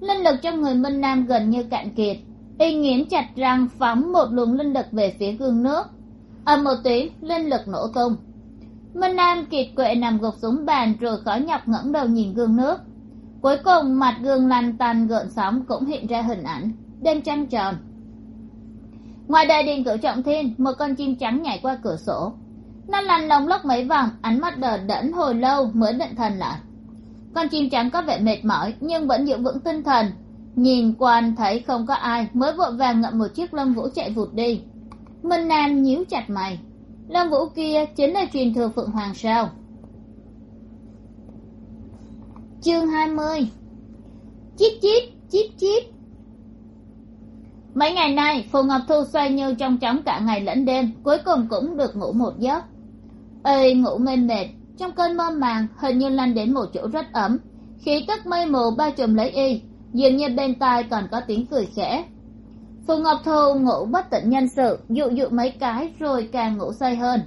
Linh lực trong người minh nam gần như cạn kiệt, y nghiến chặt răng, phóng một luồng linh lực về phía gương nước. Ầm một tiếng, linh lực nổ tung minh nam kiệt quệ nằm gục xuống bàn rồi khó nhọc ngẩng đầu nhìn gương nước. Cuối cùng mặt gương lăn tăn gợn sóng cũng hiện ra hình ảnh, đêm trăng tròn. Ngoài đại điện cửu trọng thiên, một con chim trắng nhảy qua cửa sổ. Nó lăn lồng lốc mấy vòng, ánh mắt đờ đẫn hồi lâu mới định thần lại. Con chim trắng có vẻ mệt mỏi, nhưng vẫn giữ vững tinh thần. Nhìn quan thấy không có ai, mới vội vàng ngậm một chiếc lông vũ chạy vụt đi. Minh nam nhíu chặt mày lâm vũ kia chính là truyền thừa phượng hoàng sao? Chương hai mươi. Chip chip chip chip mấy ngày nay, phù ngọc thu xoay như trong chóng cả ngày lẫn đêm, cuối cùng cũng được ngủ một giấc. Ê, ngủ mê mệt. Trong cơn mơ màng, hình như lăn đến một chỗ rất ấm. Khí tức mây mù bao trùm lấy y, dường như bên tai còn có tiếng cười khẽ phù ngọc thu ngủ bất tỉnh nhân sự, dụ dụ mấy cái rồi càng ngủ say hơn.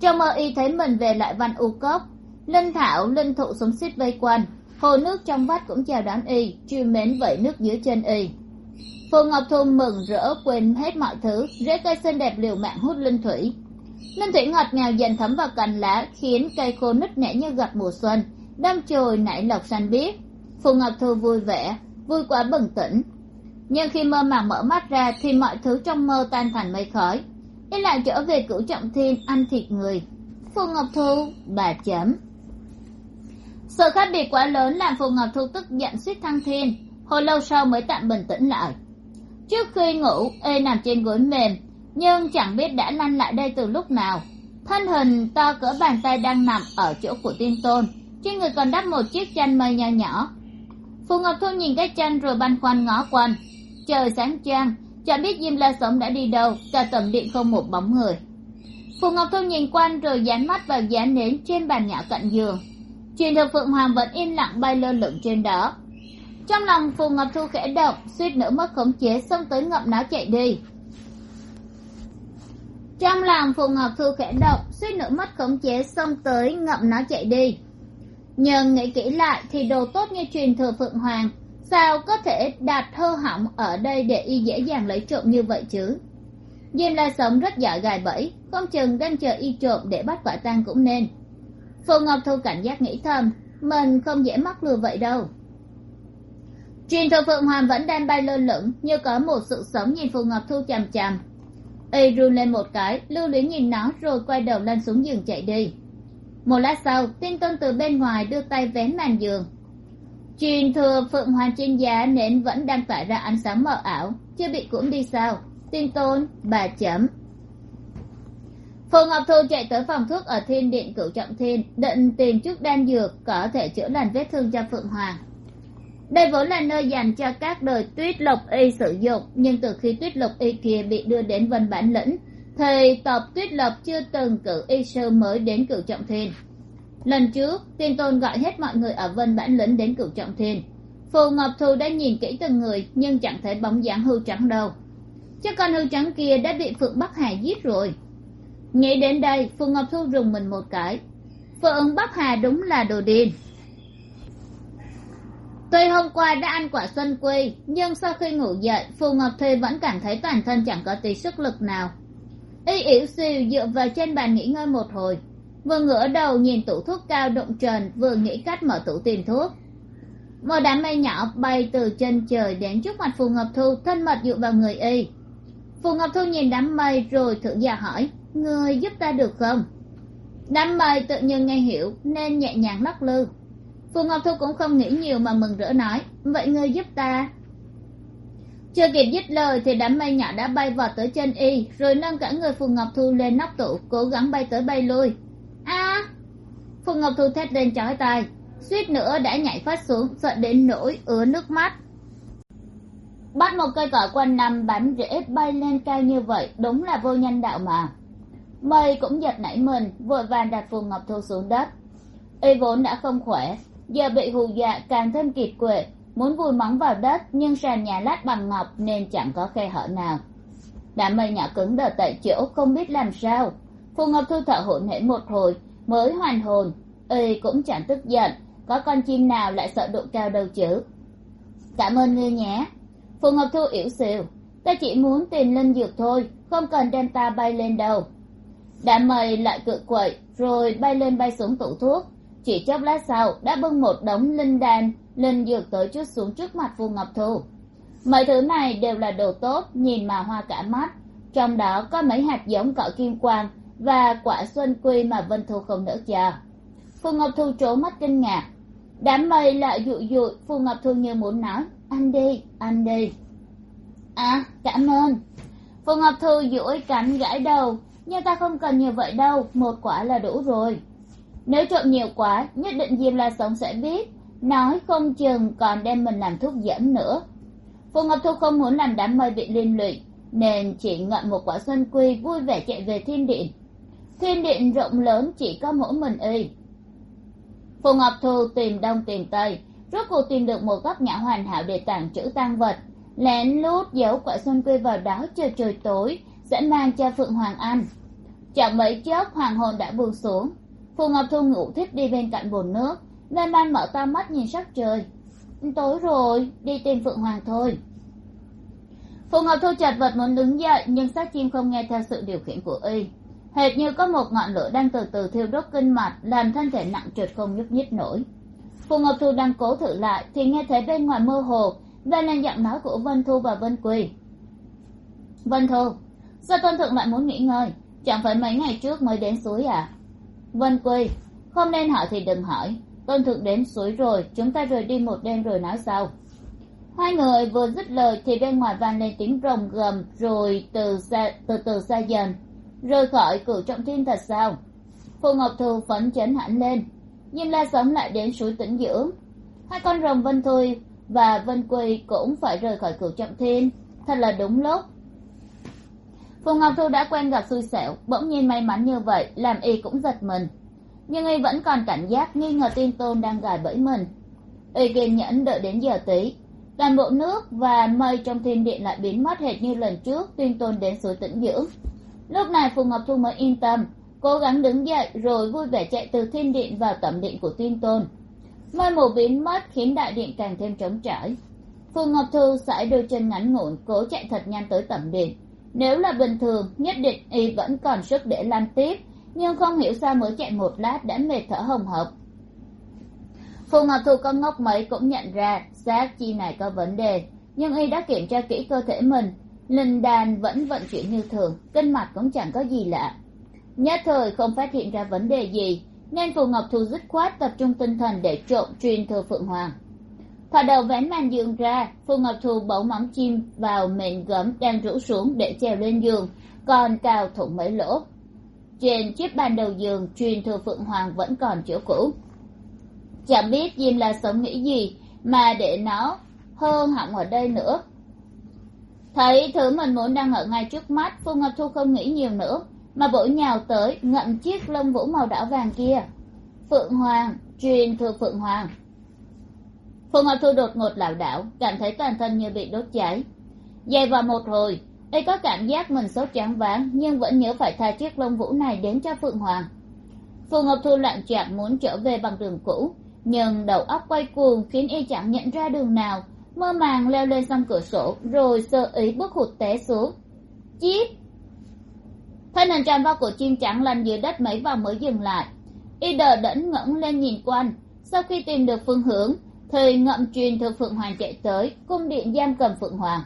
Trong mơ y thấy mình về lại văn u cốc, linh thảo, linh thụ sống xít vây quanh. Hồ nước trong vắt cũng chào đón y, truy mến vẩy nước dưới chân y. Phù ngọc thu mừng rỡ quên hết mọi thứ, rễ cây xinh đẹp liều mạng hút linh thủy. Linh thủy ngọt ngào dần thấm vào cành lá, khiến cây khô nứt nẻ như gặp mùa xuân, đâm chồi nảy lộc xanh biếc. Phù ngọc thu vui vẻ, vui quá bừng tỉnh nhưng khi mơ màng mở mắt ra thì mọi thứ trong mơ tan thành mây khói. Y lại trở về cửu trọng thiên ăn thịt người. Phù ngọc thu, bà chấm. Sự khác biệt quá lớn làm phù ngọc thu tức giận suýt thăng thiên, hồi lâu sau mới tạm bình tĩnh lại. Trước khi ngủ, ê nằm trên gối mềm, nhưng chẳng biết đã lăn lại đây từ lúc nào. Thân hình to cỡ bàn tay đang nằm ở chỗ của tiên tôn, trên người còn đắp một chiếc chăn mây nho nhỏ. Phù ngọc thu nhìn cái chăn rồi băn khoăn ngó quanh trời sáng trăng chẳng biết diêm la sống đã đi đâu cả tầm điện không một bóng người. Phù ngọc thu nhìn quanh rồi dán mắt vào dán nến trên bàn nhỏ cạnh giường. Truyền thực phượng hoàng vẫn im lặng bay lơ lửng trên đó. Trong lòng phù ngọc thu khẽ động, suýt nữa mất khống chế, xông tới ngậm nó chạy đi. Trong lòng phù ngọc thu khẽ động, suýt nữa mất khống chế, xông tới ngậm nó chạy đi. Nhưng nghĩ kỹ lại thì đồ tốt như truyền thừa phượng hoàng sao có thể đặt hơ hỏng ở đây để y dễ dàng lấy trộm như vậy chứ? Diêm la sống rất giỏi gài bẫy, không chừng đang chờ y trộm để bắt quả tang cũng nên. Phù ngọc thu cảnh giác nghĩ thầm, mình không dễ mắc lừa vậy đâu. Truyền thừa phượng hoàng vẫn đang bay lơ lửng, như có một sự sống nhìn phù ngọc thu chằm chằm. Y run lên một cái, lưu luyến nhìn nó rồi quay đầu lăn xuống giường chạy đi. Một lát sau tin tôn từ bên ngoài đưa tay vén màn giường truyền thừa phượng hoàng trên giá nến vẫn đang tỏa ra ánh sáng mờ ảo, chưa bị cưỡng đi sao? Tin tôn, bà chấm. Phù ngọc thu chạy tới phòng thuốc ở thiên điện cửu trọng thiên, định tìm chút đan dược có thể chữa lành vết thương cho phượng hoàng. Đây vốn là nơi dành cho các đời tuyết lộc y sử dụng, nhưng từ khi tuyết lộc y kia bị đưa đến vân bản lĩnh thì tộc tuyết lộc chưa từng cử y sư mới đến cửu trọng thiên lần trước tiên tôn gọi hết mọi người ở vân bản lĩnh đến cửu trọng thiên. Phù ngọc thù đã nhìn kỹ từng người, nhưng chẳng thấy bóng dáng hưu trắng đâu. Chắc con hưu trắng kia đã bị phượng bắc hà giết rồi. Nghĩ đến đây, phù ngọc thu rùng mình một cái. Phượng bắc hà đúng là đồ điên. Tuy hôm qua đã ăn quả xuân quy nhưng sau khi ngủ dậy, phù ngọc thùy vẫn cảm thấy toàn thân chẳng có tí sức lực nào. Y ỉu xìu dựa vào trên bàn nghỉ ngơi một hồi vừa ngửa đầu nhìn tủ thuốc cao động trần vừa nghĩ cách mở tủ tìm thuốc. Một đám mây nhỏ bay từ chân trời đến trước mặt phù ngọc thu, thân mật dựa vào người y. Phù ngọc thu nhìn đám mây rồi thử dò hỏi, người giúp ta được không? Đám mây tự nhiên nghe hiểu nên nhẹ nhàng lắc lư. Phù ngọc thu cũng không nghĩ nhiều mà mừng rỡ nói, vậy ngươi giúp ta? Chưa kịp dứt lời thì đám mây nhỏ đã bay vọt tới chân y, rồi nâng cả người phù ngọc thu lên nóc tủ, cố gắng bay tới bay lui a. Phù ngọc thu thét lên chói tai, suýt nữa đã nhảy phát xuống, sợ đến nỗi ứa nước mắt. Bắt một cây cỏ quanh năm bắn rễ bay lên cao như vậy, đúng là vô nhân đạo mà. Mây cũng giật nảy mình, vội vàng đặt phù ngọc thu xuống đất. Y vốn đã không khỏe, giờ bị hù dọa càng thêm kiệt quệ, muốn vùi móng vào đất nhưng sàn nhà lát bằng ngọc nên chẳng có khe hở nào. Đám mây nhỏ cứng đờ tại chỗ, không biết làm sao phù ngọc thu thở hổn hển một hồi, mới hoàn hồn. Y cũng chẳng tức giận, có con chim nào lại sợ độ cao đâu chứ? Cảm ơn ngươi nhé. Phù ngọc thu yểu xìu, ta chỉ muốn tìm linh dược thôi, không cần đem ta bay lên đâu. Đám mây lại cự quậy, rồi bay lên bay xuống tủ thuốc. Chỉ chốc lát sau, đã bưng một đống linh đan, linh dược tới chút xuống trước mặt phù ngọc thu. Mấy thứ này đều là đồ tốt, nhìn mà hoa cả mắt. Trong đó có mấy hạt giống cỏ kim quang và quả xuân quy mà vân thu không nỡ chờ. Phù ngọc thu trố mắt kinh ngạc. Đám mây lại dụi dụi, phù ngọc thu như muốn nói, anh đi anh đi. À cảm ơn. Phù ngọc thu duỗi cánh gãi đầu nhưng ta không cần nhiều vậy đâu, một quả là đủ rồi. Nếu trộm nhiều quá nhất định diêm la sống sẽ biết. Nói không chừng còn đem mình làm thuốc dẫn nữa. Phù ngọc thu không muốn làm đám mây bị liên lụy, nên chỉ ngậm một quả xuân quy vui vẻ chạy về thiên điện thiên điện rộng lớn chỉ có mỗi mình y. Phù ngọc thu tìm đông tìm tây, rốt cuộc tìm được một góc nhỏ hoàn hảo để tàng trữ tăng vật. Lén lút giấu quả xuân quy vào đó chờ trời tối sẽ mang cho phượng hoàng ăn chẳng mấy chốc, hoàng hồn đã buông xuống. Phù ngọc thu ngủ thiếp đi bên cạnh bồn nước lan man mở to mắt nhìn sắc trời. Tối rồi, đi tìm phượng hoàng thôi. Phù ngọc thu chật vật muốn đứng dậy, nhưng xác chim không nghe theo sự điều khiển của y hệt như có một ngọn lửa đang từ từ thiêu đốt kinh mạch, làm thân thể nặng trượt không nhúc nhích nổi. Phù ngọc thu đang cố thử lại, thì nghe thấy bên ngoài mơ hồ, vang lên giọng nói của vân thu và vân quỳ. Vân thu, sao tôn thượng lại muốn nghỉ ngơi? Chẳng phải mấy ngày trước mới đến suối à? Vân quỳ, không nên hỏi thì đừng hỏi. Tôn thượng đến suối rồi, chúng ta rời đi một đêm rồi nói sau. Hai người vừa dứt lời thì bên ngoài vang lên tiếng rồng gầm, rồi từ xa, từ từ xa dần rời khỏi cửu trọng thiên thật sao? Phù ngọc Thu phấn chấn hẳn lên, nhưng la sống lại đến suối tĩnh dưỡng. Hai con rồng vân thui và vân quy cũng phải rời khỏi cửu trọng thiên, thật là đúng lúc. Phù ngọc thu đã quen gặp xui xẻo, bỗng nhiên may mắn như vậy, làm y cũng giật mình. Nhưng y vẫn còn cảnh giác nghi ngờ tiên tôn đang gài bẫy mình. Y kiên nhẫn đợi đến giờ tí, toàn bộ nước và mây trong thiên điện lại biến mất hệt như lần trước tiên tôn đến suối tĩnh dưỡng lúc này phù ngọc thu mới yên tâm, cố gắng đứng dậy rồi vui vẻ chạy từ thiên điện vào tẩm điện của tiên tôn. Mây mù biến mất khiến đại điện càng thêm trống trải. Phù ngọc thu sải đôi chân ngắn ngủn, cố chạy thật nhanh tới tẩm điện. Nếu là bình thường, nhất định y vẫn còn sức để làm tiếp, nhưng không hiểu sao mới chạy một lát đã mệt thở hồng hộc. Phù ngọc thu con ngốc mấy cũng nhận ra xác chi này có vấn đề, nhưng y đã kiểm tra kỹ cơ thể mình linh đàn vẫn vận chuyển như thường, kinh mạch cũng chẳng có gì lạ. Nhất thời không phát hiện ra vấn đề gì, nên phù ngọc thu dứt khoát tập trung tinh thần để trộm truyền thừa phượng hoàng. Thò đầu vén màn giường ra, phù ngọc thu bấu móng chim vào mền gấm đang rũ xuống để trèo lên giường, còn cào thủng mấy lỗ. Trên chiếc bàn đầu giường, truyền thừa phượng hoàng vẫn còn chỗ cũ. Chẳng biết diêm là sống nghĩ gì mà để nó hơn hỏng ở đây nữa thấy thứ mình muốn đang ở ngay trước mắt phù ngọc thu không nghĩ nhiều nữa, mà vội nhào tới, ngậm chiếc lông vũ màu đỏ vàng kia. Phượng hoàng, truyền thừa phượng hoàng. Phù ngọc thu đột ngột lảo đảo, cảm thấy toàn thân như bị đốt cháy. Dày vào một hồi y có cảm giác mình sốt trắng váng, nhưng vẫn nhớ phải tha chiếc lông vũ này đến cho phượng hoàng. Phù ngọc thu loạn trạng muốn trở về bằng đường cũ, nhưng đầu óc quay cuồng khiến y chẳng nhận ra đường nào mơ màng leo lên xong cửa sổ, rồi sơ ý bước hụt té xuống. Chít! Thân hình tròn vo của chim trắng lăn dưới đất mấy vòng mới dừng lại. Y đờ đẫn ngẩng lên nhìn quanh. Sau khi tìm được phương hướng, thì ngậm truyền thừa phượng hoàng chạy tới, cung điện giam cầm phượng hoàng.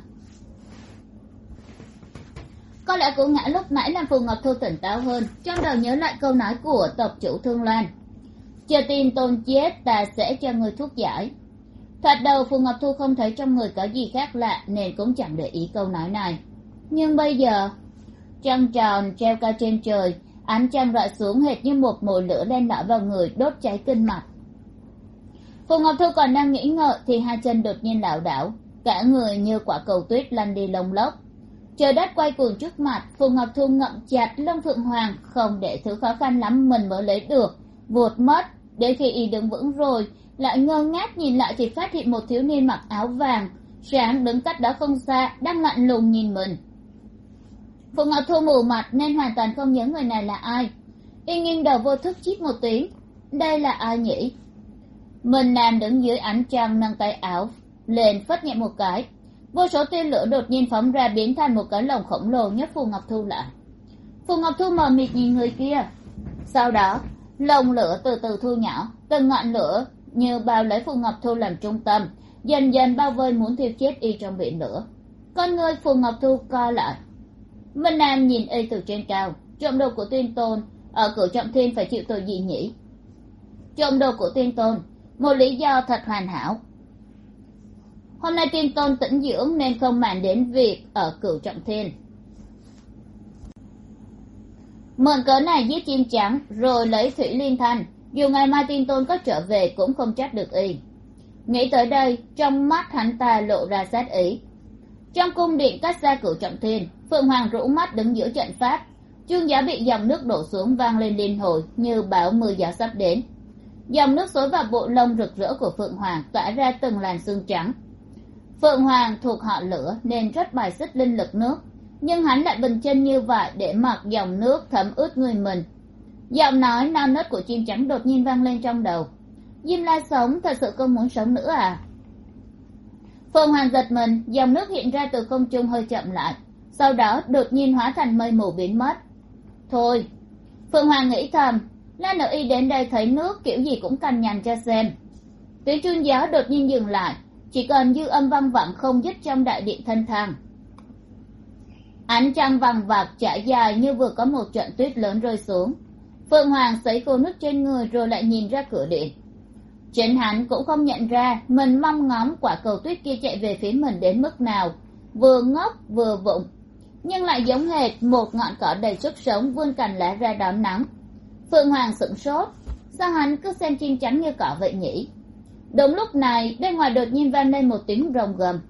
Có lẽ cú ngã lúc nãy làm phù ngọc thu tỉnh táo hơn, trong đầu nhớ lại câu nói của tộc chủ thương loan. Chờ tin tôn chết, ta sẽ cho người thuốc giải thoạt đầu phù ngọc thu không thấy trong người có gì khác lạ, nên cũng chẳng để ý câu nói này. Nhưng bây giờ, trăng tròn treo cao trên trời, ánh trăng rọi xuống hệt như một mồi lửa đen đỏ vào người, đốt cháy kinh mạch. Phù ngọc thu còn đang nghĩ ngợi thì hai chân đột nhiên lảo đảo, cả người như quả cầu tuyết lăn đi lông lốc. Trời đất quay cuồng trước mặt, phù ngọc thu ngậm chặt lông phượng hoàng, không để thứ khó khăn lắm mình mới lấy được. Vụt mất, đến khi y đứng vững rồi lại ngơ ngác nhìn lại thì phát hiện một thiếu niên mặc áo vàng. Sáng đứng cách đó không xa, đang lạnh lùng nhìn mình. Phù ngọc thu mù mặt nên hoàn toàn không nhớ người này là ai. Y nghiêng đầu vô thức chít một tiếng. Đây là ai nhỉ? Mình nam đứng dưới ánh trăng nâng tay áo lên phất nhẹ một cái. Vô số tia lửa đột nhiên phóng ra biến thành một cái lồng khổng lồ nhấc phù ngọc thu lại. Phù ngọc thu mờ mịt nhìn người kia. Sau đó, lồng lửa từ từ thu nhỏ, từng ngọn lửa như bao lấy phù ngọc thu làm trung tâm, dần dần bao vây muốn thiêu chết y trong biển lửa. Con người phù ngọc thu co lại. Vân nam nhìn y từ trên cao, trộm đồ của tuyên tôn, ở cửa trọng thiên phải chịu tội gì nhỉ? Trộm đồ của tuyên tôn, một lý do thật hoàn hảo. Hôm nay tuyên tôn tĩnh dưỡng nên không màng đến việc ở cửu trọng thiên. Mượn cớ này giết chim trắng, rồi lấy thủy liên thanh dù ngày mai tin tôn có trở về cũng không trách được y. Nghĩ tới đây, trong mắt hắn ta lộ ra sát ý. Trong cung điện cách xa cửu trọng thiên, phượng hoàng rũ mắt đứng giữa trận pháp. Chương giá bị dòng nước đổ xuống vang lên liên hồi như bão mưa gió sắp đến. Dòng nước xối vào bộ lông rực rỡ của phượng hoàng tỏa ra từng làn xương trắng. Phượng hoàng thuộc họ lửa nên rất bài xích linh lực nước, nhưng hắn lại bình chân như vậy để mặc dòng nước thấm ướt người mình giọng nói non nớt của chim trắng đột nhiên vang lên trong đầu. Diêm la sống, thật sự không muốn sống nữa à? Phượng hoàng giật mình, dòng nước hiện ra từ không trung hơi chậm lại. Sau đó, đột nhiên hóa thành mây mù biến mất. Thôi. Phượng hoàng nghĩ thầm lan nữ y đến đây thấy nước, kiểu gì cũng cằn nhằn cho xem. Tiếng chuông giáo đột nhiên dừng lại, chỉ còn dư âm văng vẳng không dứt trong đại điện thân thang. Ánh trăng vằn vặc trải dài như vừa có một trận tuyết lớn rơi xuống phượng hoàng sấy khô nước trên người rồi lại nhìn ra cửa điện. Chính hắn cũng không nhận ra mình mong ngóng quả cầu tuyết kia chạy về phía mình đến mức nào. Vừa ngốc, vừa vụng, nhưng lại giống hệt một ngọn cỏ đầy sức sống vươn cành lá ra đón nắng. Phượng hoàng sửng sốt, sao hắn cứ xem chim trắng như cỏ vậy nhỉ? Đúng lúc này, bên ngoài đột nhiên vang lên một tiếng rồng gầm.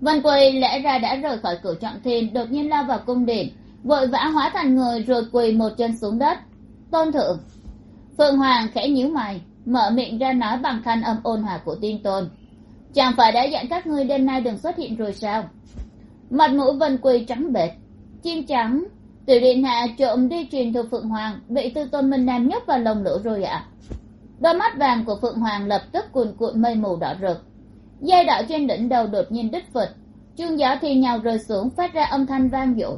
Vân quỳ lẽ ra đã rời khỏi cửa trọng thiên đột nhiên lao vào cung điện vội vã hóa thành người rồi quỳ một chân xuống đất. Tôn thượng, phượng hoàng khẽ nhíu mày, mở miệng ra nói bằng thanh âm ôn hòa của tiên tôn. Chẳng phải đã dặn các ngươi đêm nay đừng xuất hiện rồi sao? Mặt mũi vân quỳ trắng bệt chim trắng, tiểu điện hạ trộm đi truyền thuộc phượng hoàng, bị tư tôn minh nam nhốt vào lồng lửa rồi ạ. À? đôi mắt vàng của phượng hoàng lập tức cuồn cuộn mây mù đỏ rực. Dây đỏ trên đỉnh đầu đột nhiên đứt phật chuông gió thì nhào rơi xuống phát ra âm thanh vang dội.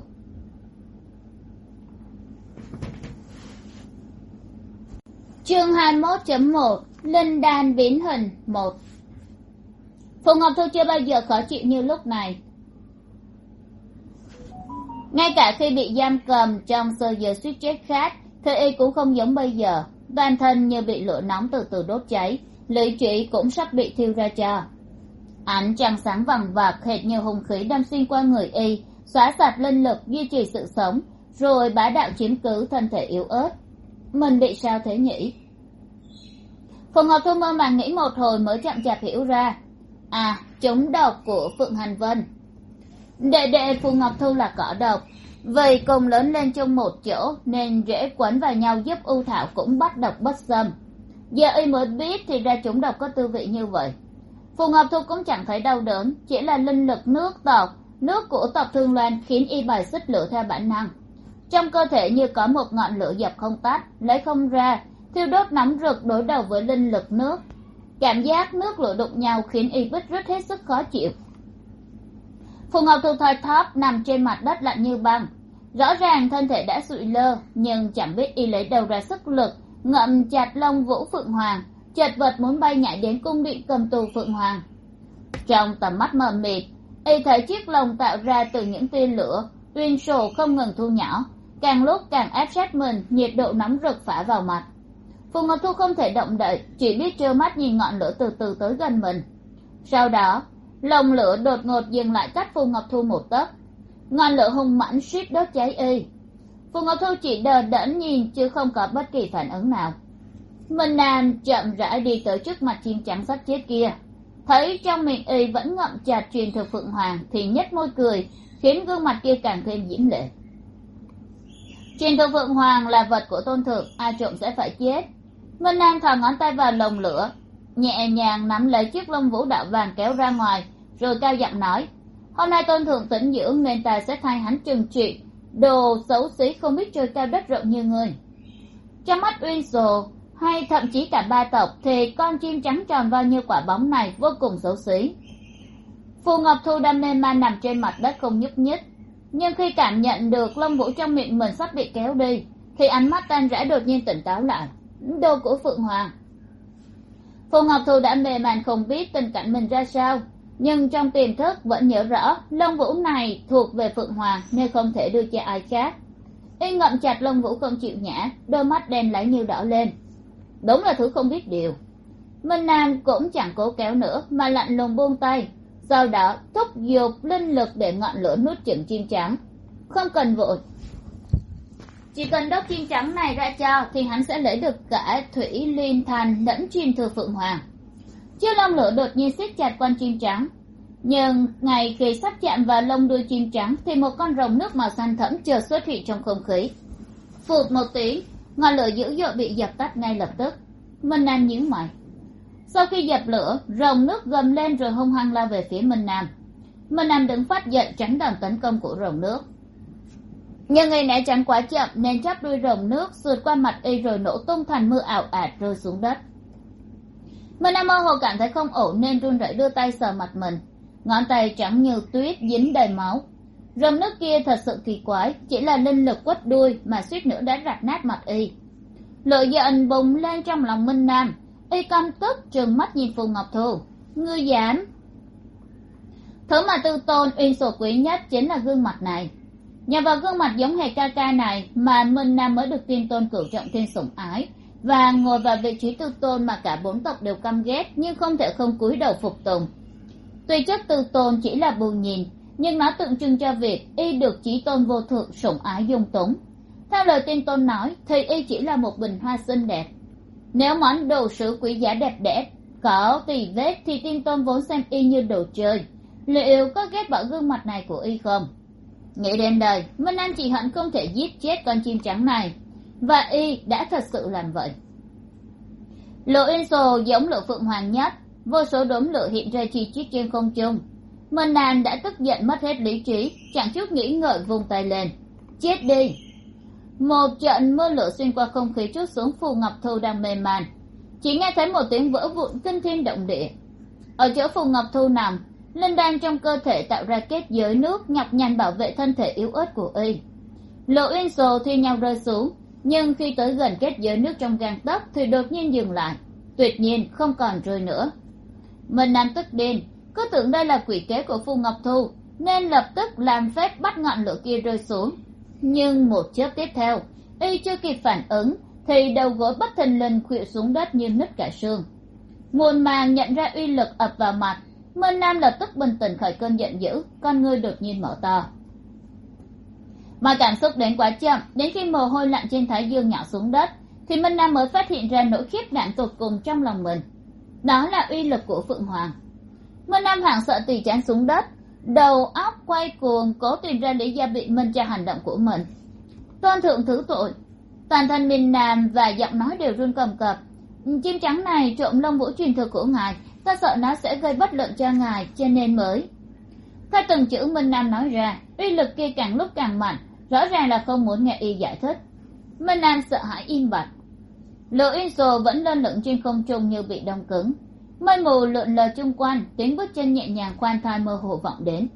Chương hai mươi một một, linh đan biến hình một. Phù ngọc thu chưa bao giờ khó chịu như lúc này. Ngay cả khi bị giam cầm trong sơ giờ suýt chết khát Thơ y cũng không giống bây giờ. Toàn thân như bị lửa nóng từ từ đốt cháy, lưỡi chỉ cũng sắp bị thiêu ra cho. Ánh trăng sáng vằng vặc, hệt như hùng khí đâm xuyên qua người y, xóa sạch linh lực, duy trì sự sống, rồi bá đạo chiếm cứ thân thể yếu ớt mình bị sao thế nhỉ? Phùng ngọc thu mơ màng nghĩ một hồi mới chậm chạp hiểu ra. À chúng độc của phượng hành vân. Đệ đệ Phùng ngọc thu là cỏ độc. Vì cùng lớn lên chung một chỗ nên dễ quấn vào nhau giúp ưu thảo cũng bắt độc bất xâm. Giờ y mới biết thì ra chúng độc có tư vị như vậy. Phù ngọc thu cũng chẳng thấy đau đớn, chỉ là linh lực nước tộc, nước của tộc thương loan khiến y bài xích lửa theo bản năng trong cơ thể như có một ngọn lửa dập không tắt, lấy không ra, thiêu đốt nóng rực đối đầu với linh lực nước. Cảm giác nước lửa đụng nhau khiến y Bích rất hết sức khó chịu. Phù ngọc thu thoi thóp nằm trên mặt đất lạnh như băng. Rõ ràng thân thể đã sụi lơ, nhưng chẳng biết y lấy đầu ra sức lực, ngậm chặt lông vũ phượng hoàng, chật vật muốn bay nhảy đến cung điện cầm tù phượng hoàng. Trong tầm mắt mờ mịt, y thấy chiếc lồng tạo ra từ những tia lửa, uyên sổ không ngừng thu nhỏ càng lúc càng ép sát mình, nhiệt độ nóng rực phả vào mặt. Phù ngọc thu không thể động đậy, chỉ biết trơ mắt nhìn ngọn lửa từ từ tới gần mình. Sau đó, lồng lửa đột ngột dừng lại cách phù ngọc thu một tấc. Ngọn lửa hung mãnh suýt đốt cháy y. Phù ngọc thu chỉ đờ đẫn nhìn, chứ không có bất kỳ phản ứng nào. Minh nam chậm rãi đi tới trước mặt chim trắng sắp chết kia. Thấy trong miệng y vẫn ngậm chặt truyền thực phượng hoàng, thì nhếch môi cười, khiến gương mặt kia càng thêm diễm lệ truyền thực phượng hoàng là vật của tôn thượng, ai trộm sẽ phải chết. Minh nam thò ngón tay vào lồng lửa, nhẹ nhàng nắm lấy chiếc lông vũ đạo vàng kéo ra ngoài, rồi cao giọng nói, hôm nay tôn thượng tỉnh dưỡng nên ta sẽ thay hắn trừng trị. Đồ xấu xí không biết trời cao đất rộng như người. trong mắt uyên sồ hay thậm chí cả ba tộc, thì con chim trắng tròn bao nhiêu quả bóng này vô cùng xấu xí. Phù ngọc thu đam mê man nằm trên mặt đất không nhúc nhích nhưng khi cảm nhận được lông vũ trong miệng mình sắp bị kéo đi, thì ánh mắt tan rã đột nhiên tỉnh táo lại. Đồ của phượng hoàng. Phù ngọc thu đã mê man không biết tình cảnh mình ra sao, nhưng trong tiềm thức vẫn nhớ rõ lông vũ này thuộc về phượng hoàng nên không thể đưa cho ai khác. Y ngậm chặt lông vũ không chịu nhả đôi mắt đen lấy như đỏ lên. Đúng là thứ không biết điều. Minh nam cũng chẳng cố kéo nữa mà lạnh lùng buông tay sau đó, thúc giục linh lực để ngọn lửa nuốt chửng chim trắng. Không cần vội. Chỉ cần đốt chim trắng này ra cho, thì hắn sẽ lấy được cả thủy, liên thành lẫn chim thừa phượng hoàng. Chiếc lông lửa đột nhiên siết chặt con chim trắng. Nhưng ngày khi sắp chạm vào lông đuôi chim trắng, thì một con rồng nước màu xanh thẫm chợt xuất hiện trong không khí. Phụt một tiếng, ngọn lửa dữ dội bị dập tắt ngay lập tức. Minh an nhíu mày sau khi dập lửa, rồng nước gầm lên rồi hung hăng lao về phía minh nam. Minh nam đứng phát giận tránh đòn tấn công của rồng nước. Nhưng người né tránh quá chậm nên chắp đuôi rồng nước sượt qua mặt y rồi nổ tung thành mưa ảo ạt rơi xuống đất. Minh nam mơ hồ cảm thấy không ổn nên run rẩy đưa tay sờ mặt mình. Ngón tay trắng như tuyết dính đầy máu. Rồng nước kia thật sự kỳ quái, chỉ là linh lực quất đuôi mà suýt nữa đã rạch nát mặt y. Lựa giận bùng lên trong lòng minh nam y căm tức trừng mắt nhìn phù ngọc thu. Ngươi dám thứ mà tư tôn uyên sổ quý nhất chính là gương mặt này. Nhờ vào gương mặt giống hệt ca ca này mà minh nam mới được tiên tôn cửu trọng thiên sủng ái. Và ngồi vào vị trí tư tôn mà cả bốn tộc đều căm ghét, nhưng không thể không cúi đầu phục tùng. Tuy chất tư tôn chỉ là bù nhìn, nhưng nó tượng trưng cho việc y được trí tôn vô thượng sủng ái dung túng. Theo lời tiên tôn nói, thì y chỉ là một bình hoa xinh đẹp nếu món đồ sứ quý giá đẹp đẽ, có tỳ vết thì tiên tôn vốn xem y như đồ chơi. Liệu có ghét bỏ gương mặt này của y không? Nghĩ đến đây, minh anh chỉ hận không thể giết chết con chim trắng này. Và y đã thật sự làm vậy. Lộ yên sồ giống lộ phượng hoàng nhất. Vô số đốm lửa hiện ra chi chít trên không trung. Minh an đã tức giận mất hết lý trí, chẳng chút nghĩ ngợi vung tay lên. Chết đi! Một trận mưa lửa xuyên qua không khí chút xuống phù ngọc thu đang mềm màn chỉ nghe thấy một tiếng vỡ vụn kinh thiên động địa. Ở chỗ phù ngọc thu nằm, linh đan trong cơ thể tạo ra kết giới nước nhọc nhằn bảo vệ thân thể yếu ớt của y. Lộ uyên sồ thi nhau rơi xuống, nhưng khi tới gần kết giới nước trong gang tấc thì đột nhiên dừng lại. Tuyệt nhiên, không còn rơi nữa. Mình nam tức điên, cứ tưởng đây là quỷ kế của phù ngọc thu nên lập tức làm phép bắt ngọn lửa kia rơi xuống nhưng một chớp tiếp theo, y chưa kịp phản ứng, thì đầu gối bất thình lình khuỵu xuống đất như nứt cả xương. Muôn màng nhận ra uy lực ập vào mặt minh nam lập tức bình tĩnh khởi cơn giận dữ, con ngươi đột nhiên mở to. Mà cảm xúc đến quá chậm, đến khi mồ hôi lạnh trên thái dương nhỏ xuống đất, thì minh nam mới phát hiện ra nỗi khiếp đảm tột cùng trong lòng mình. Đó là uy lực của phượng hoàng. Minh nam hoảng sợ tùy chán xuống đất đầu óc quay cuồng, cố tìm ra lý do biện minh cho hành động của mình. Tôn thượng thứ tội. Toàn thân minh nam và giọng nói đều run cầm cập. Chim trắng này trộm lông vũ truyền thừa của ngài, ta sợ nó sẽ gây bất lợi cho ngài, cho nên mới. Theo từng chữ minh nam nói ra, uy lực kia càng lúc càng mạnh, rõ ràng là không muốn nghe y giải thích. Minh nam sợ hãi im bặt. Lộ yên sồ vẫn lơ lửng trên không trung như bị đông cứng mây mù lượn lờ chung quanh, tiếng bước chân nhẹ nhàng khoan thai mơ hồ vọng đến.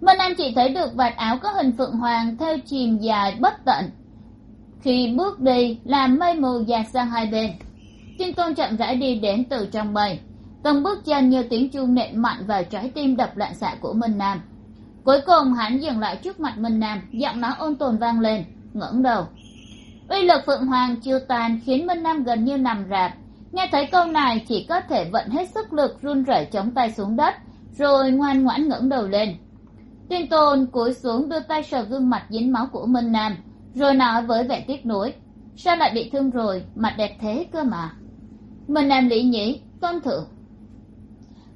Minh nam chỉ thấy được vạt áo có hình phượng hoàng theo chìm dài bất tận. Khi bước đi, làm mây mù dạt sang hai bên. Tiên tôn chậm rãi đi đến từ trong mây. Từng bước chân như tiếng chuông nện mạnh vào trái tim đập loạn xạ của minh nam. Cuối cùng, hắn dừng lại trước mặt minh nam, giọng nói ôn tồn vang lên, ngẩng đầu. Uy lực phượng hoàng chiêu tàn khiến minh nam gần như nằm rạp nghe thấy câu này, chỉ có thể vận hết sức lực run rẩy chống tay xuống đất, rồi ngoan ngoãn ngẩng đầu lên. Tuyên tôn cúi xuống đưa tay sờ gương mặt dính máu của minh nam, rồi nói với vẻ tiếc nuối, sao lại bị thương rồi? Mặt đẹp thế cơ mà. Minh nam lý nhí, tôn thượng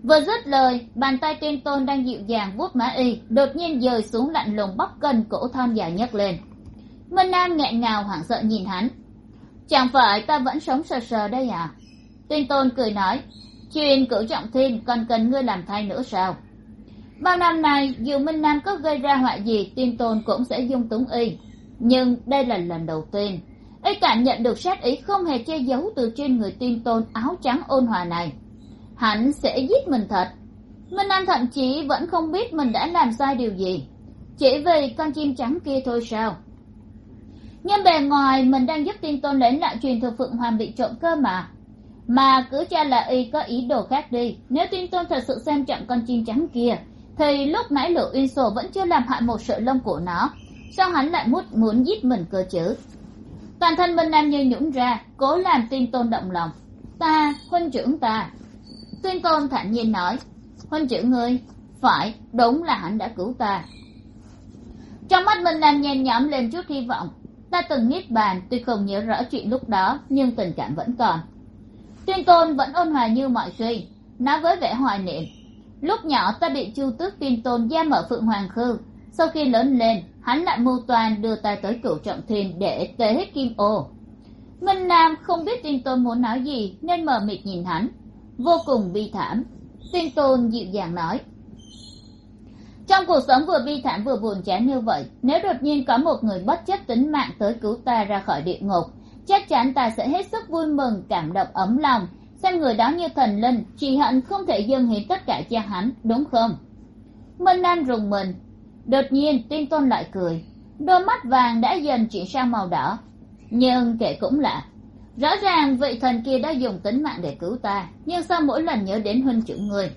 vừa dứt lời, bàn tay tuyên tôn đang dịu dàng vuốt má y, đột nhiên dời xuống lạnh lùng bóc cân cổ thon dài nhấc lên. Minh nam nghẹn ngào hoảng sợ nhìn hắn. Chẳng phải ta vẫn sống sờ sờ đây à? Tuyên tôn cười nói, chuyện cửu trọng thiên còn cần ngươi làm thay nữa sao? Bao năm nay dù minh nam có gây ra họa gì, tuyên tôn cũng sẽ dung túng y. Nhưng đây là lần đầu tiên. Y cảm nhận được sát ý không hề che giấu từ trên người tuyên tôn áo trắng ôn hòa này. Hắn sẽ giết mình thật. Minh nam thậm chí vẫn không biết mình đã làm sai điều gì. Chỉ vì con chim trắng kia thôi sao? Nhưng bề ngoài, mình đang giúp tiên tôn lấy lại truyền thừa phượng hoàng bị trộm cơ mà mà cứ cho là y có ý đồ khác đi. Nếu tiên tôn thật sự xem trọng con chim trắng kia, thì lúc nãy lửa uyên sổ vẫn chưa làm hại một sợi lông của nó. Sao hắn lại muốn muốn giết mình cơ chứ? Toàn thân minh nam như nhũng ra, cố làm tiên tôn động lòng. Ta huynh trưởng ta. Tuyên tôn thản nhiên nói huynh trưởng ngươi, phải, đúng là hắn đã cứu ta. Trong mắt minh nam nhen nhóm lên chút hy vọng. Ta từng niết bàn, tuy không nhớ rõ chuyện lúc đó, nhưng tình cảm vẫn còn tuyên tôn vẫn ôn hòa như mọi khi. Nói với vẻ hoài niệm, lúc nhỏ ta bị chu tước tuyên tôn giam ở phượng hoàng khư. Sau khi lớn lên, hắn lại mưu toàn đưa ta tới cửu trọng thiên để tế kim ô. Minh nam không biết tuyên tôn muốn nói gì nên mờ mịt nhìn hắn. Vô cùng bi thảm tuyên tôn dịu dàng nói, trong cuộc sống vừa bi thảm vừa buồn chán như vậy, nếu đột nhiên có một người bất chấp tính mạng tới cứu ta ra khỏi địa ngục chắc chắn ta sẽ hết sức vui mừng, cảm động, ấm lòng. Xem người đó như thần linh, chỉ hận không thể dâng hiến tất cả cho hắn, đúng không? Minh nam rùng mình. Đột nhiên, tuyên tôn lại cười. Đôi mắt vàng đã dần chuyển sang màu đỏ. Nhưng kệ cũng lạ. Rõ ràng vị thần kia đã dùng tính mạng để cứu ta, nhưng sao mỗi lần nhớ đến huynh trưởng người.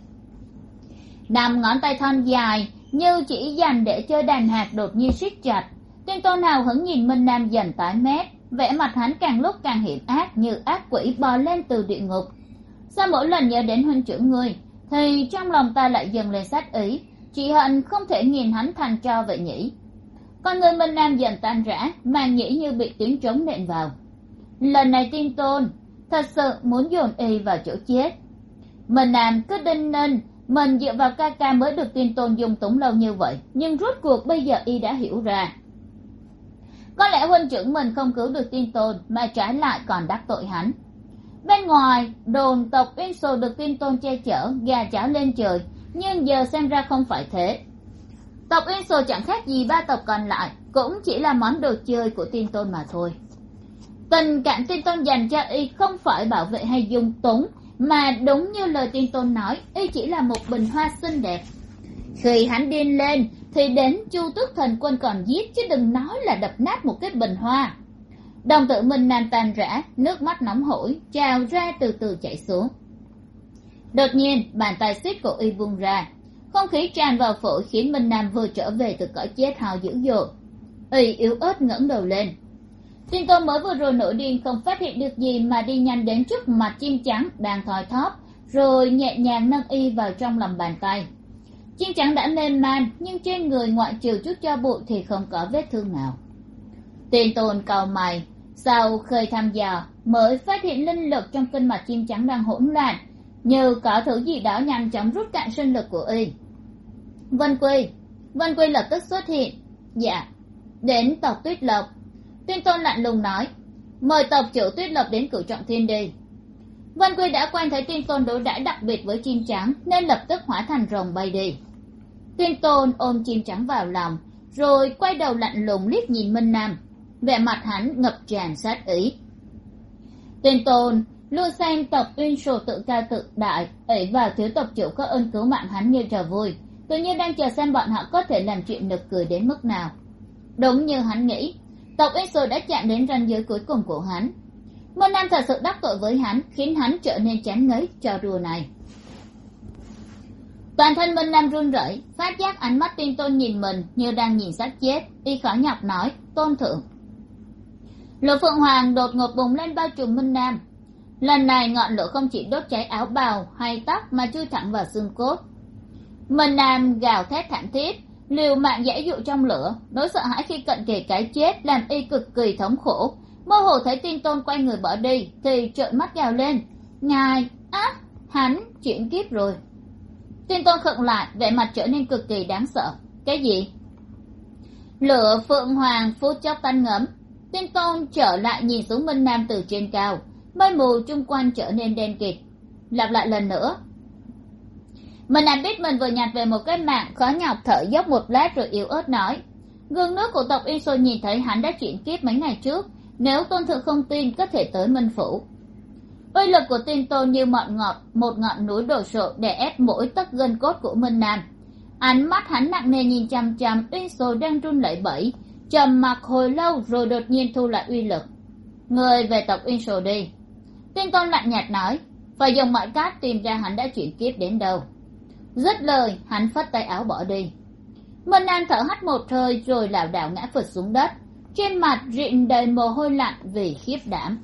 Nằm ngón tay thon dài, như chỉ dành để chơi đàn hạt đột nhiên siết chặt. Tuyên tôn hào hứng nhìn minh nam dần tái mét vẻ mặt hắn càng lúc càng hiểm ác như ác quỷ bò lên từ địa ngục. Sao mỗi lần nhớ đến huynh trưởng ngươi, thì trong lòng ta lại dần lên sát ý chị hận không thể nhìn hắn thành cho vậy nhỉ. Con người minh nam dần tan rã, màng nhĩ như bị tiếng trống nện vào. Lần này tiên tôn, thật sự muốn dồn y vào chỗ chết. Minh nam cứ đinh ninh, mình dựa vào ca ca mới được tin tôn dung túng lâu như vậy, nhưng rốt cuộc bây giờ y đã hiểu ra có lẽ huynh trưởng mình không cứu được tin tôn mà trái lại còn đắc tội hắn. Bên ngoài, đồn tộc uyên sồ được tin tôn che chở, gà chảo lên trời, nhưng giờ xem ra không phải thế. Tộc uyên sồ chẳng khác gì ba tộc còn lại, cũng chỉ là món đồ chơi của tin tôn mà thôi. Tình cảm tin tôn dành cho y không phải bảo vệ hay dung túng, mà đúng như lời tin tôn nói, y chỉ là một bình hoa xinh đẹp khi hắn điên lên, thì đến chu tước thần quân còn giết, chứ đừng nói là đập nát một cái bình hoa. Đồng tử minh nam tan rã, nước mắt nóng hổi, trào ra từ từ chảy xuống. Đột nhiên, bàn tay xích của y vung ra. Không khí tràn vào phổi khiến minh nam vừa trở về từ cõi chết hào dữ dội. Y yếu ớt ngẩng đầu lên. Tin tôi mới vừa rồi nổi điên không phát hiện được gì mà đi nhanh đến trước mặt chim trắng đang thòi thóp, rồi nhẹ nhàng nâng y vào trong lòng bàn tay chim trắng đã mềm man, nhưng trên người ngoại trừ chút cho bụi thì không có vết thương nào. Tên tôn cầu mày, sau khơi thăm dò mới phát hiện linh lực trong kinh mạch chim trắng đang hỗn loạn như có thứ gì đó nhanh chóng rút cạn sinh lực của y. Vân quy vân quy lập tức xuất hiện. Dạ đến tộc tuyết lộc. Tuyên tôn lạnh lùng nói, mời tộc chủ tuyết lộc đến cửu trọng thiên đi. Vân quy đã quen thấy tuyên tôn đối đãi đặc biệt với chim trắng, nên lập tức hóa thành rồng bay đi tuyên tôn ôm chim trắng vào lòng, rồi quay đầu lạnh lùng liếc nhìn minh nam. Vẻ mặt hắn ngập tràn sát ý. Tuyên tôn luôn xem tộc uyên sổ tự ca tự đại ấy vào thiếu tộc chủ có ơn cứu mạng hắn như trò vui. Tự nhiên đang chờ xem bọn họ có thể làm chuyện nực cười đến mức nào. Đúng như hắn nghĩ, tộc uyên sổ đã chạm đến ranh giới cuối cùng của hắn. Minh nam thật sự đắc tội với hắn, khiến hắn trở nên chán ngấy trò đùa này toàn thân minh nam run rẩy, phát giác ánh mắt tin tôn nhìn mình như đang nhìn xác chết, y khó nhọc nói, tôn thượng. Lửa phượng hoàng đột ngột bùng lên bao trùm minh nam. Lần này ngọn lửa không chỉ đốt cháy áo bào hay tóc mà chui thẳng vào xương cốt. Minh nam gào thét thảm thiết, liều mạng dễ dụ trong lửa, nỗi sợ hãi khi cận kề cái chết làm y cực kỳ thống khổ. Mơ hồ thấy tin tôn quay người bỏ đi thì trợn mắt gào lên, ngài á hắn, chuyển kiếp rồi tin tôn khựng lại, vẻ mặt trở nên cực kỳ đáng sợ. Cái gì? Lửa phượng hoàng phút chốc tan ngấm. Tin tôn trở lại nhìn xuống minh nam từ trên cao. Mây mù chung quanh trở nên đen kịt. Lặp lại lần nữa. Mình nam biết mình vừa nhặt về một cái mạng khó nhọc thở dốc một lát rồi yếu ớt nói. Gương nước của tộc iso nhìn thấy hắn đã chuyển kiếp mấy ngày trước. Nếu tôn thượng không tin, có thể tới minh phủ uy lực của tin tôn như mọn ngọt, một ngọn núi đổ sộ để ép mỗi tấc gân cốt của minh nam. Ánh mắt hắn nặng nề nhìn chằm chằm Sô đang run lẩy bẩy. Trầm mặc hồi lâu rồi đột nhiên thu lại uy lực. Người về tộc Uy Sô đi. Tin tôn lạnh nhạt nói phải dùng mọi cách tìm ra hắn đã chuyển kiếp đến đâu. Dứt lời, hắn phất tay áo bỏ đi. Minh nam thở hắt một hơi rồi lảo đảo ngã phật xuống đất. Trên mặt rịn đầy mồ hôi lạnh vì khiếp đảm.